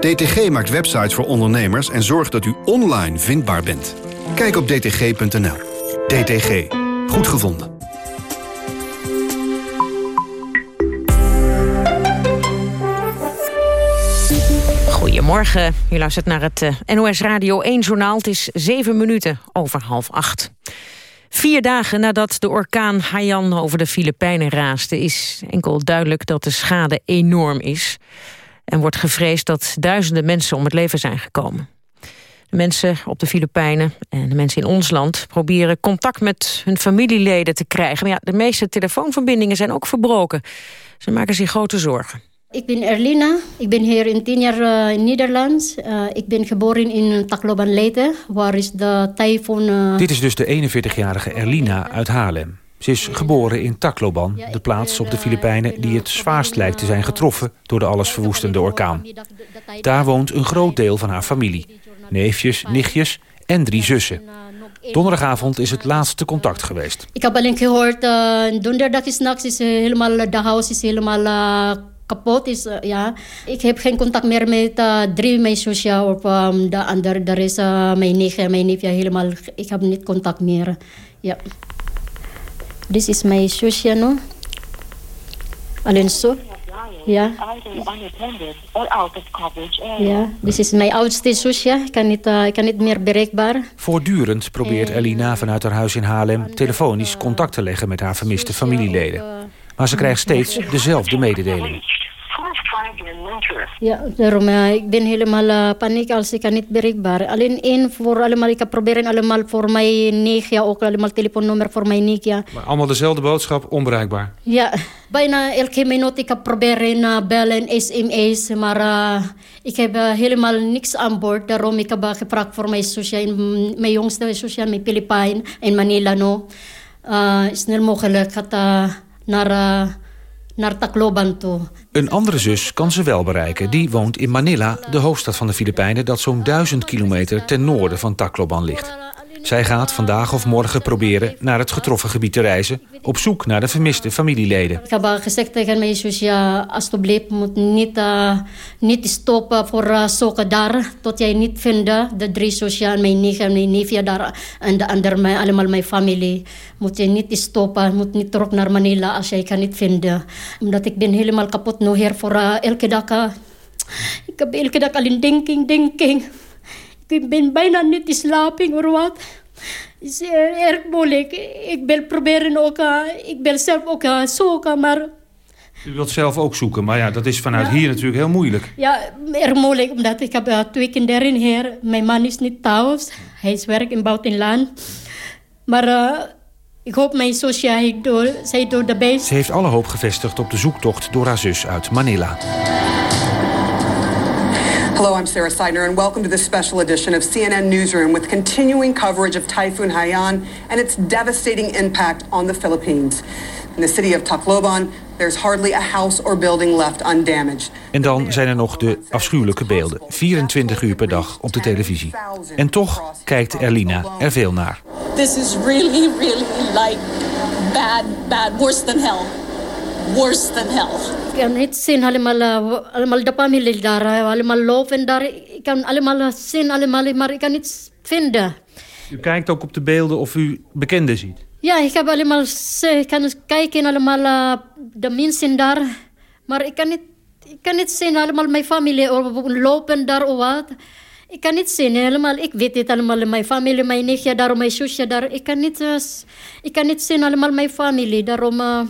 DTG maakt websites voor ondernemers en zorgt dat u online vindbaar bent. Kijk op dtg.nl. DTG. Goed gevonden. Goedemorgen, u luistert naar het eh, NOS Radio 1 journaal. Het is zeven minuten over half acht. Vier dagen nadat de orkaan Haiyan over de Filipijnen raasde... is enkel duidelijk dat de schade enorm is. En wordt gevreesd dat duizenden mensen om het leven zijn gekomen. De mensen op de Filipijnen en de mensen in ons land... proberen contact met hun familieleden te krijgen. Maar ja, de meeste telefoonverbindingen zijn ook verbroken. Ze maken zich grote zorgen. Ik ben Erlina. Ik ben hier in tien jaar uh, in Nederland. Uh, ik ben geboren in Tacloban Leyte, waar is de tyfoon... Uh... Dit is dus de 41-jarige Erlina uit Haarlem. Ze is geboren in Tacloban, de plaats op de Filipijnen... die het zwaarst lijkt te zijn getroffen door de allesverwoestende orkaan. Daar woont een groot deel van haar familie. Neefjes, nichtjes en drie zussen. Donderdagavond is het laatste contact geweest. Ik heb alleen gehoord, uh, donderdag is nachts is helemaal, de huis is helemaal uh, kapot. Is, uh, ja. Ik heb geen contact meer met uh, drie mijn zusje of um, de andere. Daar is uh, mijn nicht en mijn neefje helemaal. Ik heb niet contact meer. Ja. Dit is mijn zusje, no? Alleen zo. Ja. Ja, dit is mijn oudste zusje. Ik kan niet, uh, ik kan niet meer bereikbaar. Voortdurend probeert Elina vanuit haar huis in Haarlem... telefonisch contact te leggen met haar vermiste familieleden. Maar ze krijgt steeds dezelfde mededeling. Ja, daarom uh, ik ben helemaal uh, paniek als ik kan niet bereikbaar. Alleen één voor allemaal, ik heb proberen allemaal voor mijn nicht, ja, ook allemaal telefoonnummer voor mijn ja. Maar allemaal dezelfde boodschap, onbereikbaar? Ja, bijna elke minuut ik heb proberen uh, bellen, sms, maar uh, ik heb uh, helemaal niks aan boord. Daarom ik heb uh, gevraagd voor mijn zusje, mijn jongste zusje, mijn Filipijn in Manila, no. Uh, snel mogelijk gaat uh, naar... Naar Tacloban toe. Een andere zus kan ze wel bereiken. Die woont in Manila, de hoofdstad van de Filipijnen... dat zo'n duizend kilometer ten noorden van Tacloban ligt. Zij gaat vandaag of morgen proberen naar het getroffen gebied te reizen... op zoek naar de vermiste familieleden. Ik heb al gezegd tegen mijn zus, ja, alsjeblieft moet niet, uh, niet stoppen voor uh, zoeken daar. Tot jij niet vindt, de drie zusjes mijn nicht en mijn neefje daar... en de andere, allemaal mijn familie. Moet je niet stoppen, moet niet terug naar Manila als jij kan niet vinden. Omdat ik ben helemaal kapot nu hier voor uh, elke dag. ik heb elke dag alleen denking, denking. Ik ben bijna niet te slapen of wat. Het is erg moeilijk. Ik wil proberen ook, uh, ik wil zelf ook uh, zoeken, maar... U wilt zelf ook zoeken, maar ja, dat is vanuit ja. hier natuurlijk heel moeilijk. Ja, erg moeilijk, omdat ik heb uh, twee kinderen hier. Mijn man is niet thuis. Hij is werk in Boutenlaan. Maar ik hoop mijn hij door, zij door de best. Ze heeft alle hoop gevestigd op de zoektocht door haar zus uit Manila. Hello, I'm Sarah Seidner, and welcome to this special edition of CNN Newsroom with continuing coverage of Typhoon Haiyan and its devastating impact on the Philippines. In the city of Tacloban, there's hardly a house or building left undamaged. En dan zijn er nog de afschuwelijke beelden. 24 uur per dag op de televisie. En toch kijkt Erlina er veel naar. This is really, really like bad, bad, worse than hell. Worse than hell. Ik kan niet zien allemaal, allemaal de familie daar, allemaal lopen daar. Ik kan allemaal zien, allemaal, maar ik kan niets vinden. U kijkt ook op de beelden of u bekenden ziet? Ja, ik heb allemaal, ik kan kijken allemaal de mensen daar. Maar ik kan niet, ik kan niet zien allemaal mijn familie lopen daar of wat. Ik kan niet zien helemaal. Ik weet het allemaal. Mijn familie, mijn nichtje daar, mijn zusje daar. Ik kan niet, uh, ik kan niet zien allemaal mijn familie. Daarom, uh,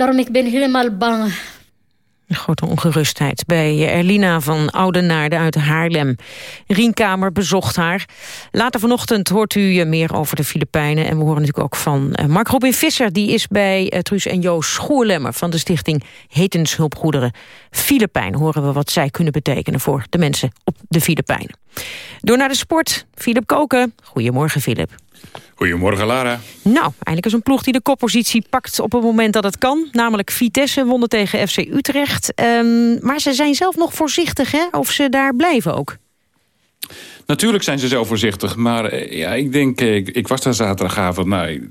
daarom ik ben helemaal bang. Een grote ongerustheid bij Erlina van Oudenaarde uit Haarlem. Rienkamer bezocht haar. Later vanochtend hoort u meer over de Filipijnen. En we horen natuurlijk ook van Mark Robin Visser. Die is bij Truus en Joost Schoerlemmer van de stichting Hetenshulpgoederen. Filipijnen horen we wat zij kunnen betekenen voor de mensen op de Filipijnen. Door naar de sport. Filip Koken. Goedemorgen, Filip. Goedemorgen, Lara. Nou, eindelijk is een ploeg die de koppositie pakt op het moment dat het kan. Namelijk Vitesse wonnen tegen FC Utrecht. Um, maar ze zijn zelf nog voorzichtig, hè? Of ze daar blijven ook. Natuurlijk zijn ze zelf voorzichtig, maar ja, ik denk, ik, ik was daar zaterdagavond. Nou, ik,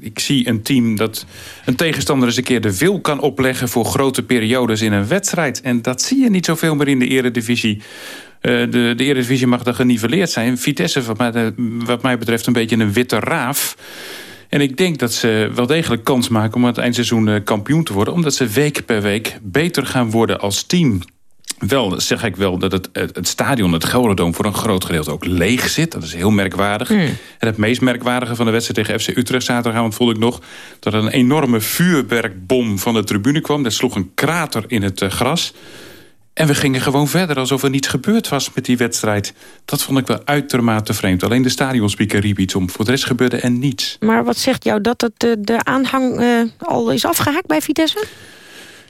ik, zie een team dat een tegenstander eens een keer de wil kan opleggen... voor grote periodes in een wedstrijd. En dat zie je niet zoveel meer in de eredivisie. Uh, de, de Eredivisie mag dan geniveleerd zijn. Vitesse, wat mij, wat mij betreft, een beetje een witte raaf. En ik denk dat ze wel degelijk kans maken om aan het eindseizoen kampioen te worden. Omdat ze week per week beter gaan worden als team. Wel zeg ik wel dat het, het stadion, het Gelderdoom... voor een groot gedeelte ook leeg zit. Dat is heel merkwaardig. Mm. En het meest merkwaardige van de wedstrijd tegen FC Utrecht zaterdagavond... vond ik nog dat er een enorme vuurwerkbom van de tribune kwam. Dat sloeg een krater in het gras. En we gingen gewoon verder alsof er niets gebeurd was met die wedstrijd. Dat vond ik wel uitermate vreemd. Alleen de stadionspeaker riep iets om. Voor de rest gebeurde er niets. Maar wat zegt jou dat het, de, de aanhang uh, al is afgehaakt bij Vitesse?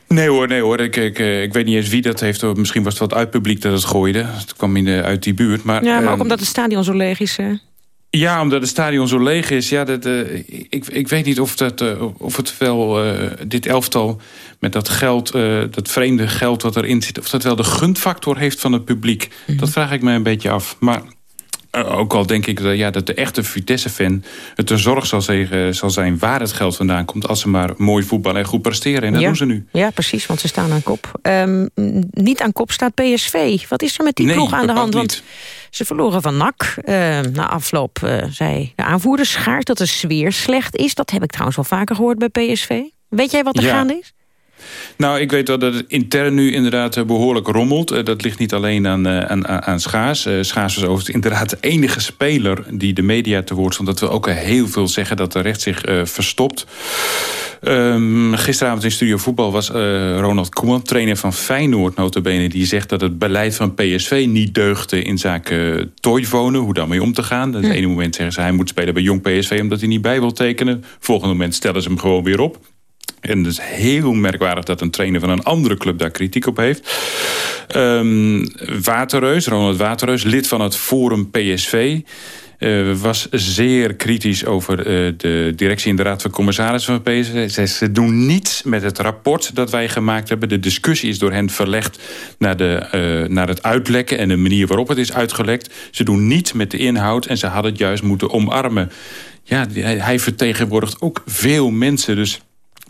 Nee hoor, nee hoor. Ik, ik, ik weet niet eens wie dat heeft. Misschien was het wat uitpubliek dat het gooide. Het kwam in de, uit die buurt. Maar, ja, maar ook um, omdat het stadion zo leeg is. Uh... Ja, omdat het stadion zo leeg is. Ja, dat, uh, ik, ik weet niet of, dat, uh, of het wel uh, dit elftal met dat geld, dat vreemde geld wat erin zit... of dat wel de gunfactor heeft van het publiek. Mm -hmm. Dat vraag ik me een beetje af. Maar ook al denk ik dat, ja, dat de echte Vitesse-fan het een zorg zal, zeggen, zal zijn waar het geld vandaan komt... als ze maar mooi voetballen en goed presteren. En dat ja. doen ze nu. Ja, precies, want ze staan aan kop. Um, niet aan kop staat PSV. Wat is er met die nee, ploeg aan de hand? Want ze verloren van NAC. Uh, na afloop uh, zei de aanvoerder Schaart dat de sfeer slecht is. Dat heb ik trouwens wel vaker gehoord bij PSV. Weet jij wat er ja. gaande is? Nou, ik weet wel dat het intern nu inderdaad behoorlijk rommelt. Dat ligt niet alleen aan, aan, aan Schaars. Schaars was overigens inderdaad de enige speler die de media te woord stond. Dat wil ook heel veel zeggen dat de recht zich uh, verstopt. Um, gisteravond in Studio Voetbal was uh, Ronald Koeman, trainer van Feyenoord notabene... die zegt dat het beleid van PSV niet deugde in zaken Toivonen... hoe daarmee om te gaan. Het ene moment zeggen ze hij moet spelen bij Jong PSV... omdat hij niet bij wil tekenen. Volgende moment stellen ze hem gewoon weer op. En het is heel merkwaardig dat een trainer van een andere club daar kritiek op heeft. Um, Waterreus, Ronald Waterreus, lid van het Forum PSV... Uh, was zeer kritisch over uh, de directie in de Raad van Commissarissen van PSV. Ze, ze, doen niets met het rapport dat wij gemaakt hebben. De discussie is door hen verlegd naar, de, uh, naar het uitlekken... en de manier waarop het is uitgelekt. Ze doen niets met de inhoud en ze hadden het juist moeten omarmen. Ja, hij vertegenwoordigt ook veel mensen, dus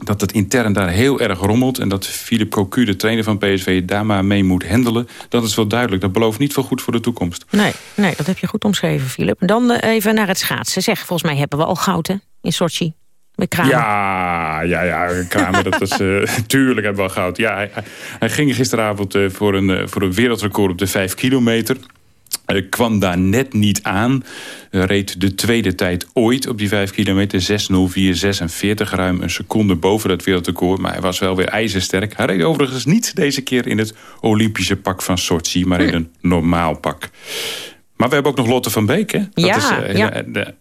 dat het intern daar heel erg rommelt... en dat Philip Cocu, de trainer van PSV, daar maar mee moet handelen... dat is wel duidelijk. Dat belooft niet veel goed voor de toekomst. Nee, nee dat heb je goed omschreven, Philip. Dan uh, even naar het schaatsen. Zeg, volgens mij hebben we al goud, hè, in Sochi. Met Kramer. Ja, ja, ja, Kramer, dat is... Uh, tuurlijk hebben we al goud. Ja, hij, hij ging gisteravond uh, voor, een, voor een wereldrecord op de 5 kilometer... Uh, kwam daar net niet aan. Uh, reed de tweede tijd ooit op die 5 kilometer. 6.04.46, ruim een seconde boven dat wereldrecord. Maar hij was wel weer ijzersterk. Hij reed overigens niet deze keer in het Olympische pak van Sochi... maar in een normaal pak. Maar we hebben ook nog Lotte van Beek, hè? Dat ja, is, uh, ja. De,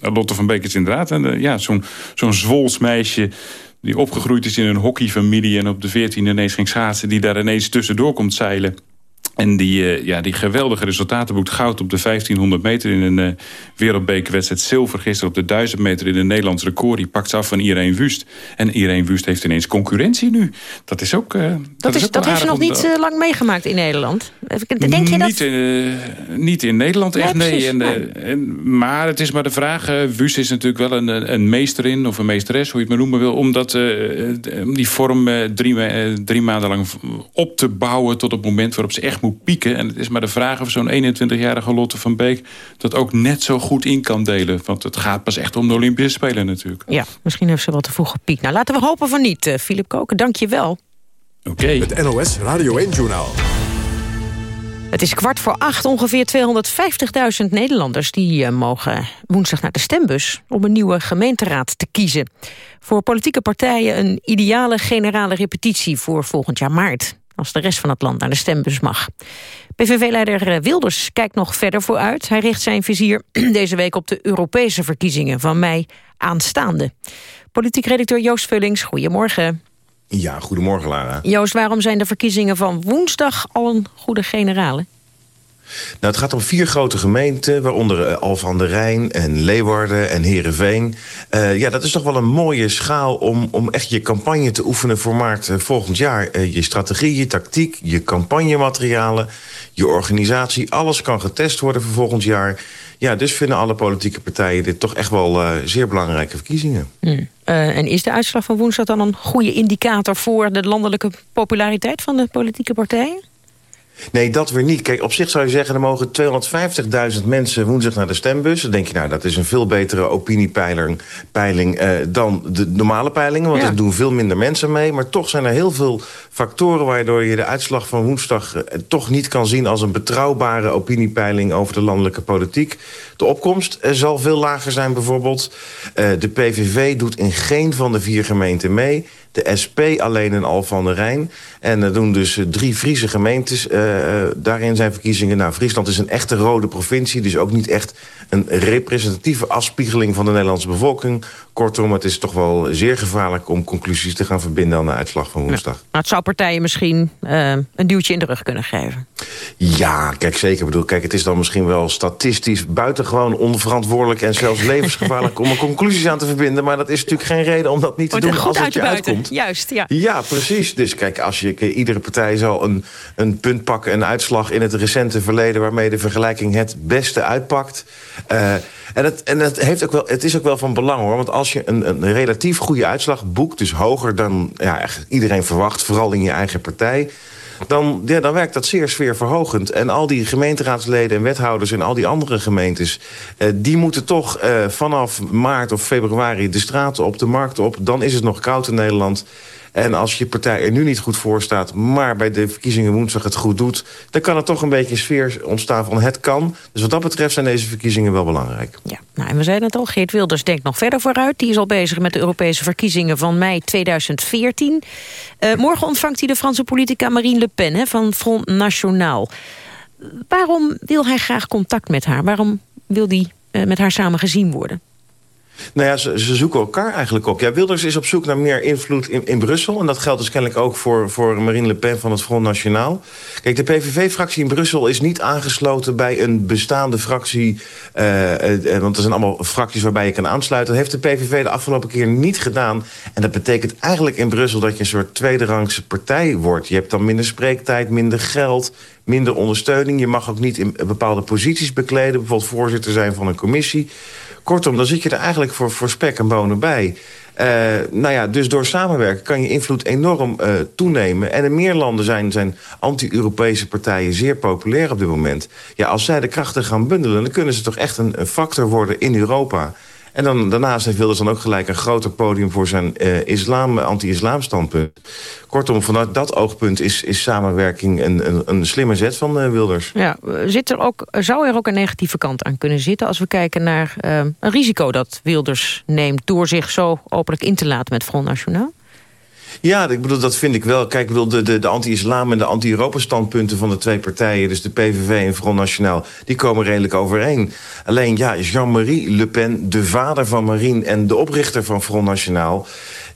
Lotte van Beek is inderdaad en, ja, zo'n zo'n Zwols meisje die opgegroeid is in een hockeyfamilie... en op de 14e ineens ging schaatsen... die daar ineens tussendoor komt zeilen... En die, uh, ja, die geweldige resultaten boekt goud op de 1500 meter... in een uh, wereldbekerwedstrijd. Zilver gisteren op de 1000 meter in een Nederlands record. Die pakt ze af van Irene Wust. En Irene Wust heeft ineens concurrentie nu. Dat is ook... Uh, dat, dat, is, ook dat heeft ze nog niet lang meegemaakt in Nederland. Denk je dat... Niet in, niet in Nederland echt, nee. nee. En. En, maar het is maar de vraag... Wust is natuurlijk wel een, een meesterin of een meesteres, hoe je het maar noemen wil... om dat, die vorm drie, drie maanden lang op te bouwen... tot het moment waarop ze echt moet pieken. En het is maar de vraag of zo'n 21-jarige Lotte van Beek... dat ook net zo goed in kan delen. Want het gaat pas echt om de Olympische Spelen natuurlijk. Ja, misschien heeft ze wel te vroeg gepiekt. Nou, laten we hopen van niet, uh, Philip Koken. Dank je wel. Oké. Okay. Het NOS Radio 1-journaal. Het is kwart voor acht, ongeveer 250.000 Nederlanders... die uh, mogen woensdag naar de stembus om een nieuwe gemeenteraad te kiezen. Voor politieke partijen een ideale generale repetitie voor volgend jaar maart als de rest van het land naar de stembus mag. PVV-leider Wilders kijkt nog verder vooruit. Hij richt zijn vizier deze week op de Europese verkiezingen van mei aanstaande. Politiek redacteur Joost Vullings, goedemorgen. Ja, goedemorgen Lara. Joost, waarom zijn de verkiezingen van woensdag al een goede generale? Nou, het gaat om vier grote gemeenten, waaronder uh, Al van der Rijn en Leeuwarden en Heerenveen. Uh, ja, dat is toch wel een mooie schaal om, om echt je campagne te oefenen voor maart uh, volgend jaar. je strategie, je tactiek, je campagnematerialen, je organisatie, alles kan getest worden voor volgend jaar. Ja, dus vinden alle politieke partijen dit toch echt wel zeer belangrijke verkiezingen. Hmm. en is de uitslag van woensdag dan een goede indicator voor de landelijke populariteit van de politieke partijen? Nee, dat weer niet. Kijk, op zich zou je zeggen... er mogen 250.000 mensen woensdag naar de stembus. Dan denk je, nou, dat is een veel betere opiniepeiling peiling, uh, dan de normale peilingen. Want ja. er doen veel minder mensen mee. Maar toch zijn er heel veel factoren... waardoor je de uitslag van woensdag uh, toch niet kan zien... als een betrouwbare opiniepeiling over de landelijke politiek. De opkomst uh, zal veel lager zijn bijvoorbeeld. de PVV doet in geen van de vier gemeenten mee de SP alleen in Al van der Rijn. En er doen dus drie Friese gemeentes uh, daarin zijn verkiezingen. Nou, Friesland is een echte rode provincie, dus ook niet echt een representatieve afspiegeling van de Nederlandse bevolking. Kortom, het is toch wel zeer gevaarlijk om conclusies te gaan verbinden aan de uitslag van woensdag. Ja, maar het zou partijen misschien uh, een duwtje in de rug kunnen geven. Ja, kijk, zeker. Ik bedoel, kijk, het is dan misschien wel statistisch buitengewoon onverantwoordelijk en zelfs levensgevaarlijk om er conclusies aan te verbinden. Maar dat is natuurlijk geen reden om dat niet te doen als het je uitkomt. Juist, ja. Ja, precies. Dus kijk, als je, iedere partij zal een, een punt pakken, een uitslag in het recente verleden waarmee de vergelijking het beste uitpakt. Uh, en het, en het, heeft ook wel, het is ook wel van belang hoor. Want als je een, een relatief goede uitslag boekt, dus hoger dan ja, iedereen verwacht, vooral in je eigen partij dan, ja, dan werkt dat zeer sfeerverhogend. En al die gemeenteraadsleden en wethouders in al die andere gemeentes... Eh, die moeten toch eh, vanaf maart of februari de straten op, de markt op. Dan is het nog koud in Nederland. En als je partij er nu niet goed voor staat... maar bij de verkiezingen woensdag het goed doet... dan kan er toch een beetje sfeer ontstaan van het kan. Dus wat dat betreft zijn deze verkiezingen wel belangrijk. Ja, nou, en we zeiden het al, Geert Wilders denkt nog verder vooruit. Die is al bezig met de Europese verkiezingen van mei 2014. Uh, eh, morgen ontvangt hij de Franse politica Marine Le Pen hè, van Front National. Waarom wil hij graag contact met haar? Waarom wil hij uh, met haar samen gezien worden? Nou ja, ze, zoeken elkaar eigenlijk op. Ja, Wilders is op zoek naar meer invloed in, in Brussel. En dat geldt dus kennelijk ook voor, voor Marine Le Pen van het Front National. Kijk, de PVV-fractie in Brussel is niet aangesloten bij een bestaande fractie. Uh, want er zijn allemaal fracties waarbij je kan aansluiten. Dat heeft de PVV de afgelopen keer niet gedaan. En dat betekent eigenlijk in Brussel dat je een soort tweederangse partij wordt. Je hebt dan minder spreektijd, minder geld, minder ondersteuning. Je mag ook niet in bepaalde posities bekleden. Bijvoorbeeld voorzitter zijn van een commissie. Kortom, dan zit je er eigenlijk voor, voor spek en bonen bij. Uh, nou ja, dus door samenwerken kan je invloed enorm uh, toenemen. En in meer landen zijn, zijn anti-Europese partijen zeer populair op dit moment. Ja, als zij de krachten gaan bundelen... dan kunnen ze toch echt een factor worden in Europa. En dan, daarnaast heeft Wilders dan ook gelijk een groter podium... voor zijn uh, islam, anti-islam standpunt. Kortom, vanuit dat oogpunt is, is samenwerking een, een, een slimme zet van uh, Wilders. Ja, zit er ook, zou er ook een negatieve kant aan kunnen zitten... als we kijken naar uh, een risico dat Wilders neemt... door zich zo openlijk in te laten met Front National? Ja, ik bedoel, dat vind ik wel. Kijk, wil de, de, de anti-islam en de anti-Europa-standpunten van de twee partijen... dus de PVV en Front National, die komen redelijk overeen. Alleen, ja, Jean-Marie Le Pen, de vader van Marine... en de oprichter van Front National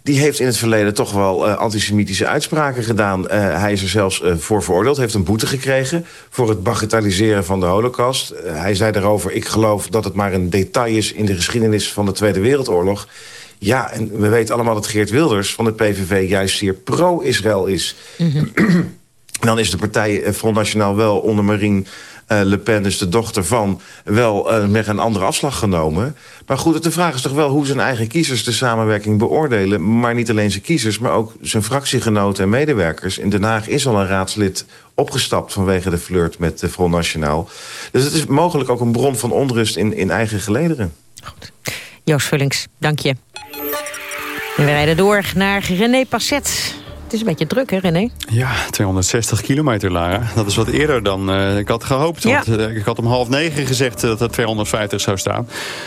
die heeft in het verleden toch wel uh, antisemitische uitspraken gedaan. Uh, hij is er zelfs uh, voor veroordeeld, heeft een boete gekregen... voor het bagatelliseren van de holocaust. hij zei daarover, ik geloof dat het maar een detail is... in de geschiedenis van de Tweede Wereldoorlog... Ja, en we weten allemaal dat Geert Wilders van het PVV juist zeer pro-Israël is. Mm -hmm. Dan is de partij Front National wel onder Marine uh, Le Pen, dus de dochter van, wel uh, met een andere afslag genomen. Maar goed, de vraag is toch wel hoe zijn eigen kiezers de samenwerking beoordelen. Maar niet alleen zijn kiezers, maar ook zijn fractiegenoten en medewerkers. In Den Haag is al een raadslid opgestapt vanwege de flirt met de Front National. Dus het is mogelijk ook een bron van onrust in, in eigen gelederen. Goed. Joost Vullings, dank je. En we rijden door naar René Passet. Het is een beetje druk, hè, René? Ja, 260 kilometer, Lara. Dat is wat eerder dan uh, ik had gehoopt. Want uh, ik had om half negen gezegd dat het 250 zou staan.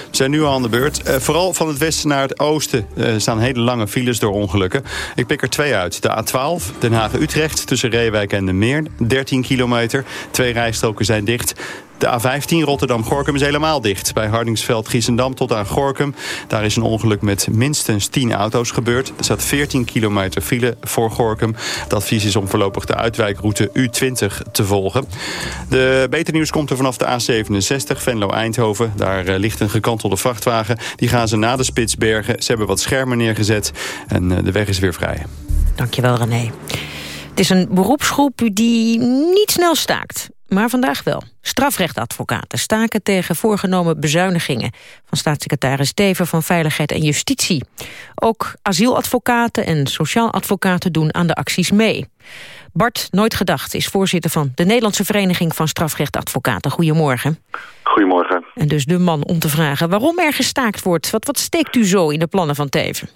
We zijn nu al aan de beurt. Uh, vooral van het westen naar het oosten staan hele lange files door ongelukken. Ik pik er twee uit. De A12, Den Haag-Utrecht, tussen Reewijk en de Meer. 13 kilometer. Twee rijstroken zijn dicht. De A15 Rotterdam-Gorkum is helemaal dicht. Bij Hardingsveld-Giessendam tot aan Gorkum. Daar is een ongeluk met minstens 10 auto's gebeurd. Er staat 14 kilometer file voor Gorkum. Het advies is om voorlopig de uitwijkroute U20 te volgen. De beter nieuws komt er vanaf de A67 Venlo-Eindhoven. Daar uh, ligt een gekantelde vrachtwagen. Die gaan ze na de Spitsbergen. Ze hebben wat schermen neergezet. En uh, de weg is weer vrij. Dankjewel René. Het is een beroepsgroep die niet snel staakt. Maar vandaag wel. Strafrechtadvocaten staken tegen voorgenomen bezuinigingen... van staatssecretaris Steven van Veiligheid en Justitie. Ook asieladvocaten en sociaal advocaten doen aan de acties mee. Bart Nooit Gedacht is voorzitter van de Nederlandse Vereniging van Strafrechtadvocaten. Goedemorgen. Goedemorgen. En dus de man om te vragen waarom er gestaakt wordt. Wat, wat steekt u zo in de plannen van Teven?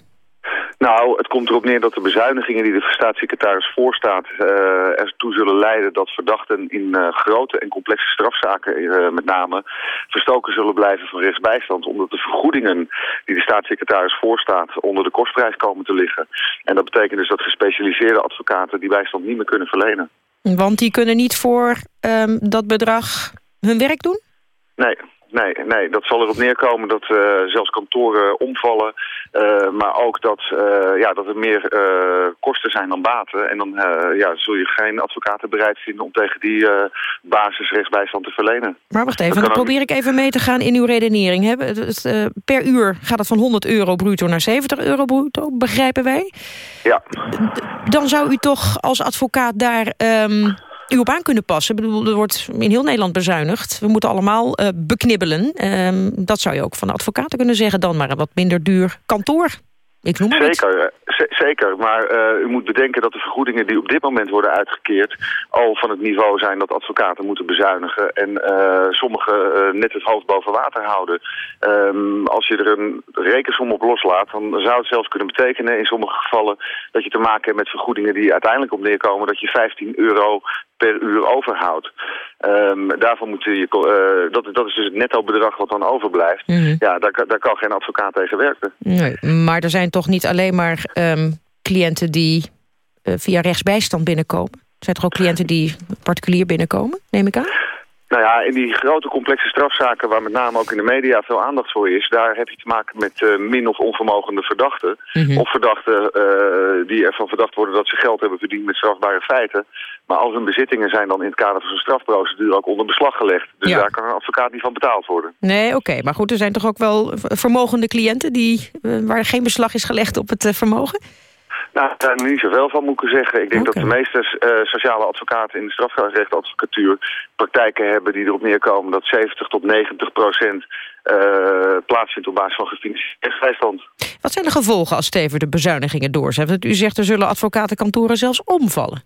Nou, het komt erop neer dat de bezuinigingen die de staatssecretaris voorstaat... Uh, ertoe zullen leiden dat verdachten in uh, grote en complexe strafzaken uh, met name... verstoken zullen blijven van rechtsbijstand... omdat de vergoedingen die de staatssecretaris voorstaat onder de kostprijs komen te liggen. En dat betekent dus dat gespecialiseerde advocaten die bijstand niet meer kunnen verlenen. Want die kunnen niet voor um, dat bedrag hun werk doen? Nee, Nee, nee, dat zal erop neerkomen dat uh, zelfs kantoren omvallen. Uh, maar ook dat, uh, ja, dat er meer kosten zijn dan baten. En dan ja, zul je geen advocaten bereid vinden om tegen die basisrechtsbijstand te verlenen. Maar wacht even, dan probeer ik even mee te gaan in uw redenering. Hè? per uur gaat het van 100 euro bruto naar 70 euro bruto, begrijpen wij? Ja. Dan zou u toch als advocaat daar... Um, u op aan kunnen passen. Ik bedoel, er wordt in heel Nederland bezuinigd. We moeten allemaal uh, beknibbelen. Uh, dat zou je ook van de advocaten kunnen zeggen. Dan maar een wat minder duur kantoor. Ik noem het. Zeker, zeker. Maar uh, u moet bedenken dat de vergoedingen die op dit moment worden uitgekeerd... al van het niveau zijn dat advocaten moeten bezuinigen... en uh, sommigen net het hoofd boven water houden. Um, als je er een rekensom op loslaat... dan zou het zelfs kunnen betekenen in sommige gevallen... dat je te maken hebt met vergoedingen die uiteindelijk op neerkomen... dat je 15 euro per uur overhoudt. Um, daarvoor moet je, uh, dat, dat is dus het netto bedrag wat dan overblijft. Mm -hmm. Ja, daar, daar kan geen advocaat tegen werken. Nee, maar er zijn toch niet alleen maar um, cliënten die uh, via rechtsbijstand binnenkomen? Zijn er ook cliënten die particulier binnenkomen, neem ik aan? Nou ja, in die grote complexe strafzaken waar met name ook in de media veel aandacht voor is, daar heb je te maken met uh, min of onvermogende verdachten. Mhm. Of verdachten uh, die ervan verdacht worden dat ze geld hebben verdiend met strafbare feiten. Maar al hun bezittingen zijn dan in het kader van zo'n strafprocedure ook onder beslag gelegd. Dus Ja. daar kan een advocaat niet van betaald worden. Nee, oké. Maar goed, er zijn toch ook wel vermogende cliënten... Die, eh, waar geen beslag is gelegd op het eh, vermogen? Nou, daar ik niet zoveel van moeten zeggen. Ik denk dat de meeste eh, sociale advocaten in de strafrechtadvocatuur praktijken hebben die erop neerkomen dat 70 tot 90 procent eh, plaatsvindt op basis van gefinancierde rechtsbijstand. Wat zijn de gevolgen als Steven de bezuinigingen doorzet? U zegt er zullen advocatenkantoren zelfs omvallen.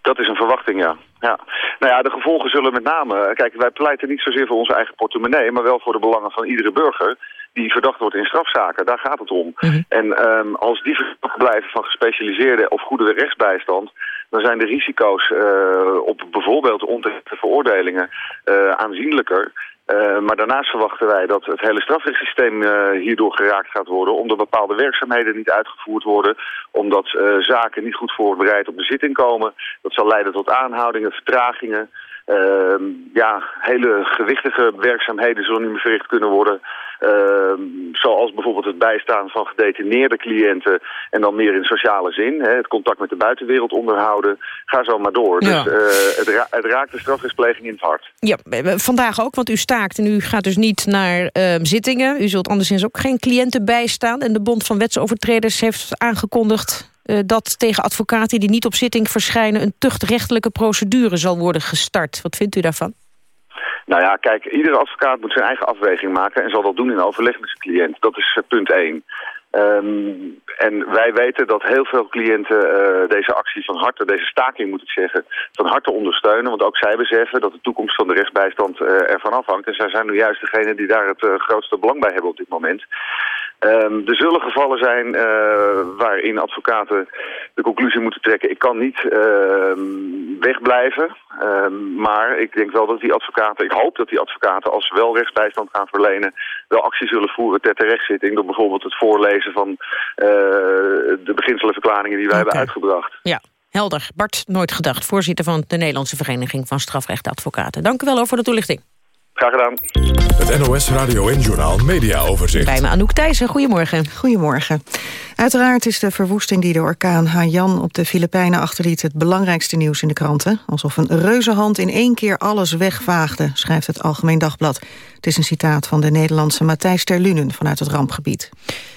Dat is een verwachting, ja. ja. Nou ja, de gevolgen zullen met name... Kijk, wij pleiten niet zozeer voor onze eigen portemonnee... maar wel voor de belangen van iedere burger die verdacht wordt in strafzaken. Daar gaat het om. En ehm, als die verdacht blijven van gespecialiseerde of goede rechtsbijstand... dan zijn de risico's eh, op bijvoorbeeld onterechte veroordelingen eh, aanzienlijker... Uh, maar daarnaast verwachten wij dat het hele strafrechtssysteem uh, hierdoor geraakt gaat worden... omdat bepaalde werkzaamheden niet uitgevoerd worden... omdat uh, zaken niet goed voorbereid op de zitting komen. Dat zal leiden tot aanhoudingen, vertragingen... Ehm, ja, hele gewichtige werkzaamheden zullen niet meer verricht kunnen worden. Ehm, zoals bijvoorbeeld het bijstaan van gedetineerde cliënten... en dan meer in sociale zin. Hè, het contact met de buitenwereld onderhouden. Ga zo maar door. Ja. Dus eh, het, ra het raakt de strafrechtspleging in het hart. Ja, eh, vandaag ook, want u staakt en u gaat dus niet naar uh, zittingen. U zult anderszins ook geen cliënten bijstaan. En de Bond van Wetsovertreders heeft aangekondigd... Uh, dat tegen advocaten die niet op zitting verschijnen... een tuchtrechtelijke procedure zal worden gestart. Wat vindt u daarvan? Nou ja, kijk, iedere advocaat moet zijn eigen afweging maken... en zal dat doen in overleg met zijn cliënt. Dat is uh, punt één. Um, en wij weten dat heel veel cliënten uh, deze actie van harte, deze staking moet ik zeggen, van harte ondersteunen. Want ook zij beseffen dat de toekomst van de rechtsbijstand uh, ervan afhangt. En zij zijn nu juist degene die daar het grootste belang bij hebben op dit moment. Um, er zullen gevallen zijn waarin advocaten de conclusie moeten trekken... ik kan niet wegblijven, um, maar ik denk wel dat die advocaten... ik hoop dat die advocaten, als ze wel rechtsbijstand gaan verlenen... wel actie zullen voeren ter terechtzitting... door bijvoorbeeld het voorlezen van de beginselenverklaringen die wij okay. hebben uitgebracht. Ja. Helder. Bart Nooit Gedacht, voorzitter van de Nederlandse Vereniging van Strafrechtadvocaten. Dank u wel voor de toelichting. Graag gedaan. Het NOS Radio en Journaal Media Overzicht. Bij me Anouk Thijssen, goedemorgen. Goedemorgen. Uiteraard is de verwoesting die de orkaan Haiyan op de Filipijnen achterliet... het belangrijkste nieuws in de kranten. Alsof een reuzenhand in één keer alles wegvaagde, schrijft het Algemeen Dagblad. Het is een citaat van de Nederlandse Matthijs Terlunen vanuit het rampgebied.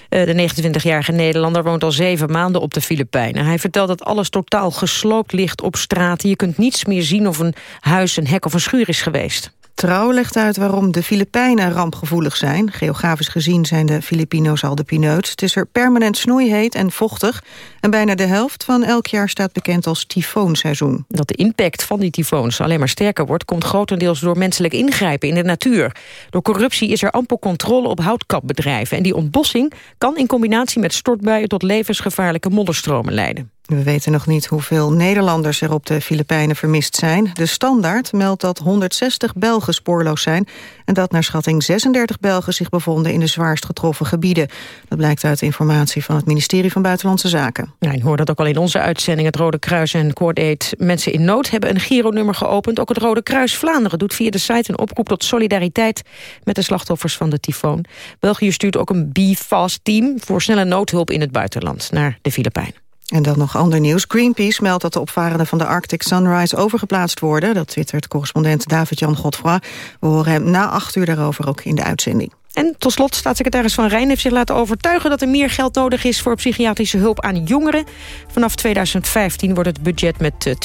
Eh, De 29-jarige Nederlander woont al zeven maanden op de Filipijnen. Hij vertelt dat alles totaal gesloopt ligt op straat. Je kunt niets meer zien of een huis, een hek of een schuur is geweest. Trouw legt uit waarom de Filipijnen rampgevoelig zijn. Geografisch gezien zijn de Filipino's al de pineuts. Het is er permanent snoeiheet en vochtig. En bijna de helft van elk jaar staat bekend als tyfoonseizoen. Dat de impact van die tyfoons alleen maar sterker wordt... komt grotendeels door menselijk ingrijpen in de natuur. Door corruptie is er amper controle op houtkapbedrijven. En die ontbossing kan in combinatie met stortbuien... tot levensgevaarlijke modderstromen leiden. We weten nog niet hoeveel Nederlanders er op de Filipijnen vermist zijn. De Standaard meldt dat 160 Belgen spoorloos zijn... en dat naar schatting 36 Belgen zich bevonden in de zwaarst getroffen gebieden. Dat blijkt uit informatie van het ministerie van Buitenlandse Zaken. Ja, hoor dat ook al in onze uitzending. Het Rode Kruis en Coordate Mensen in Nood hebben een gironummer geopend. Ook het Rode Kruis Vlaanderen doet via de site een oproep tot solidariteit... met de slachtoffers van de tyfoon. België stuurt ook een B-Fast-team voor snelle noodhulp in het buitenland naar de Filipijnen. En dan nog ander nieuws. Greenpeace meldt dat de opvarenden van de Arctic Sunrise overgeplaatst worden. Dat twittert correspondent David-Jan Godfroy. We horen hem na acht uur daarover ook in de uitzending. En tot slot, staatssecretaris Van Rijn heeft zich laten overtuigen... dat er meer geld nodig is voor psychiatrische hulp aan jongeren. Vanaf 2015 wordt het budget met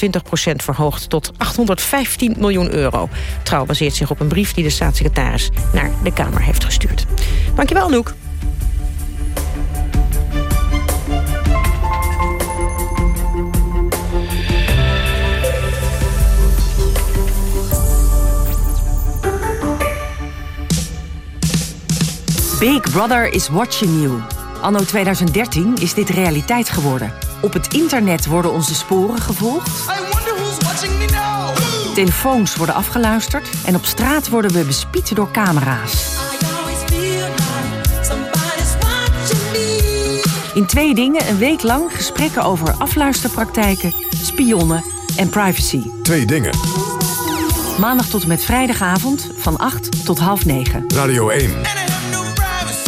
20% verhoogd tot 815 miljoen euro. Trouw baseert zich op een brief die de staatssecretaris naar de Kamer heeft gestuurd. Dankjewel, Noek. Big Brother is watching you. Anno 2013 is dit realiteit geworden. Op het internet worden onze sporen gevolgd. Telefoons worden afgeluisterd. En op straat worden we bespied door camera's. In twee dingen een week lang gesprekken over afluisterpraktijken, spionnen en privacy. Twee dingen. Maandag tot en met vrijdagavond van 8 tot half 9. Radio 1.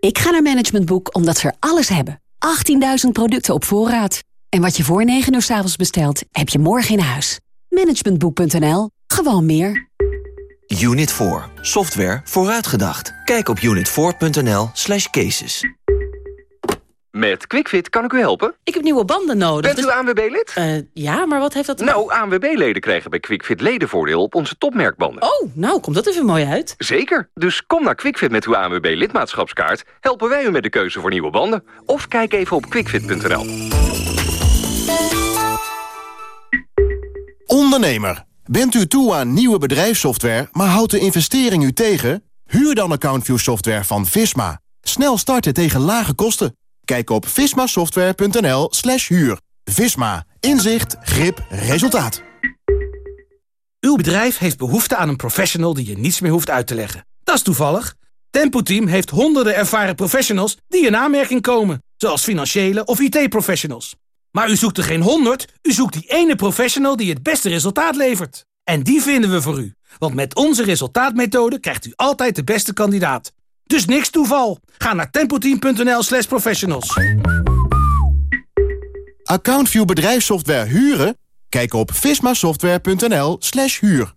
Ik ga naar Management Boek omdat ze er alles hebben. 18.000 producten op voorraad. En wat je voor 9 uur s avonds bestelt, heb je morgen in huis. Managementboek.nl. Gewoon meer. Unit 4. Software vooruitgedacht. Kijk op unit4.nl slash cases. Met QuickFit kan ik u helpen? Ik heb nieuwe banden nodig. Bent u ANWB-lid? Uh, ja, maar wat heeft dat... Nou, ANWB-leden krijgen bij QuickFit ledenvoordeel op onze topmerkbanden. Oh, nou, komt dat even mooi uit. Zeker. Dus kom naar QuickFit met uw ANWB-lidmaatschapskaart. Helpen wij u met de keuze voor nieuwe banden. Of kijk even op quickfit.nl. Ondernemer, bent u toe aan nieuwe bedrijfssoftware, maar houdt de investering u tegen? Huur dan AccountView software van Visma. Snel starten tegen lage kosten. Kijk op vismasoftware.nl slash huur. Visma. Inzicht, grip, resultaat. Uw bedrijf heeft behoefte aan een professional die je niets meer hoeft uit te leggen. Dat is toevallig. Tempo Team heeft honderden ervaren professionals die in aanmerking komen. Zoals financiële of IT-professionals. Maar u zoekt er geen honderd, u zoekt die ene professional die het beste resultaat levert. En die vinden we voor u. Want met onze resultaatmethode krijgt u altijd de beste kandidaat. Dus niks toeval. Ga naar tempoteam.nl slash professionals. AccountView bedrijfssoftware huren? Kijk op vismasoftware.nl slash huur.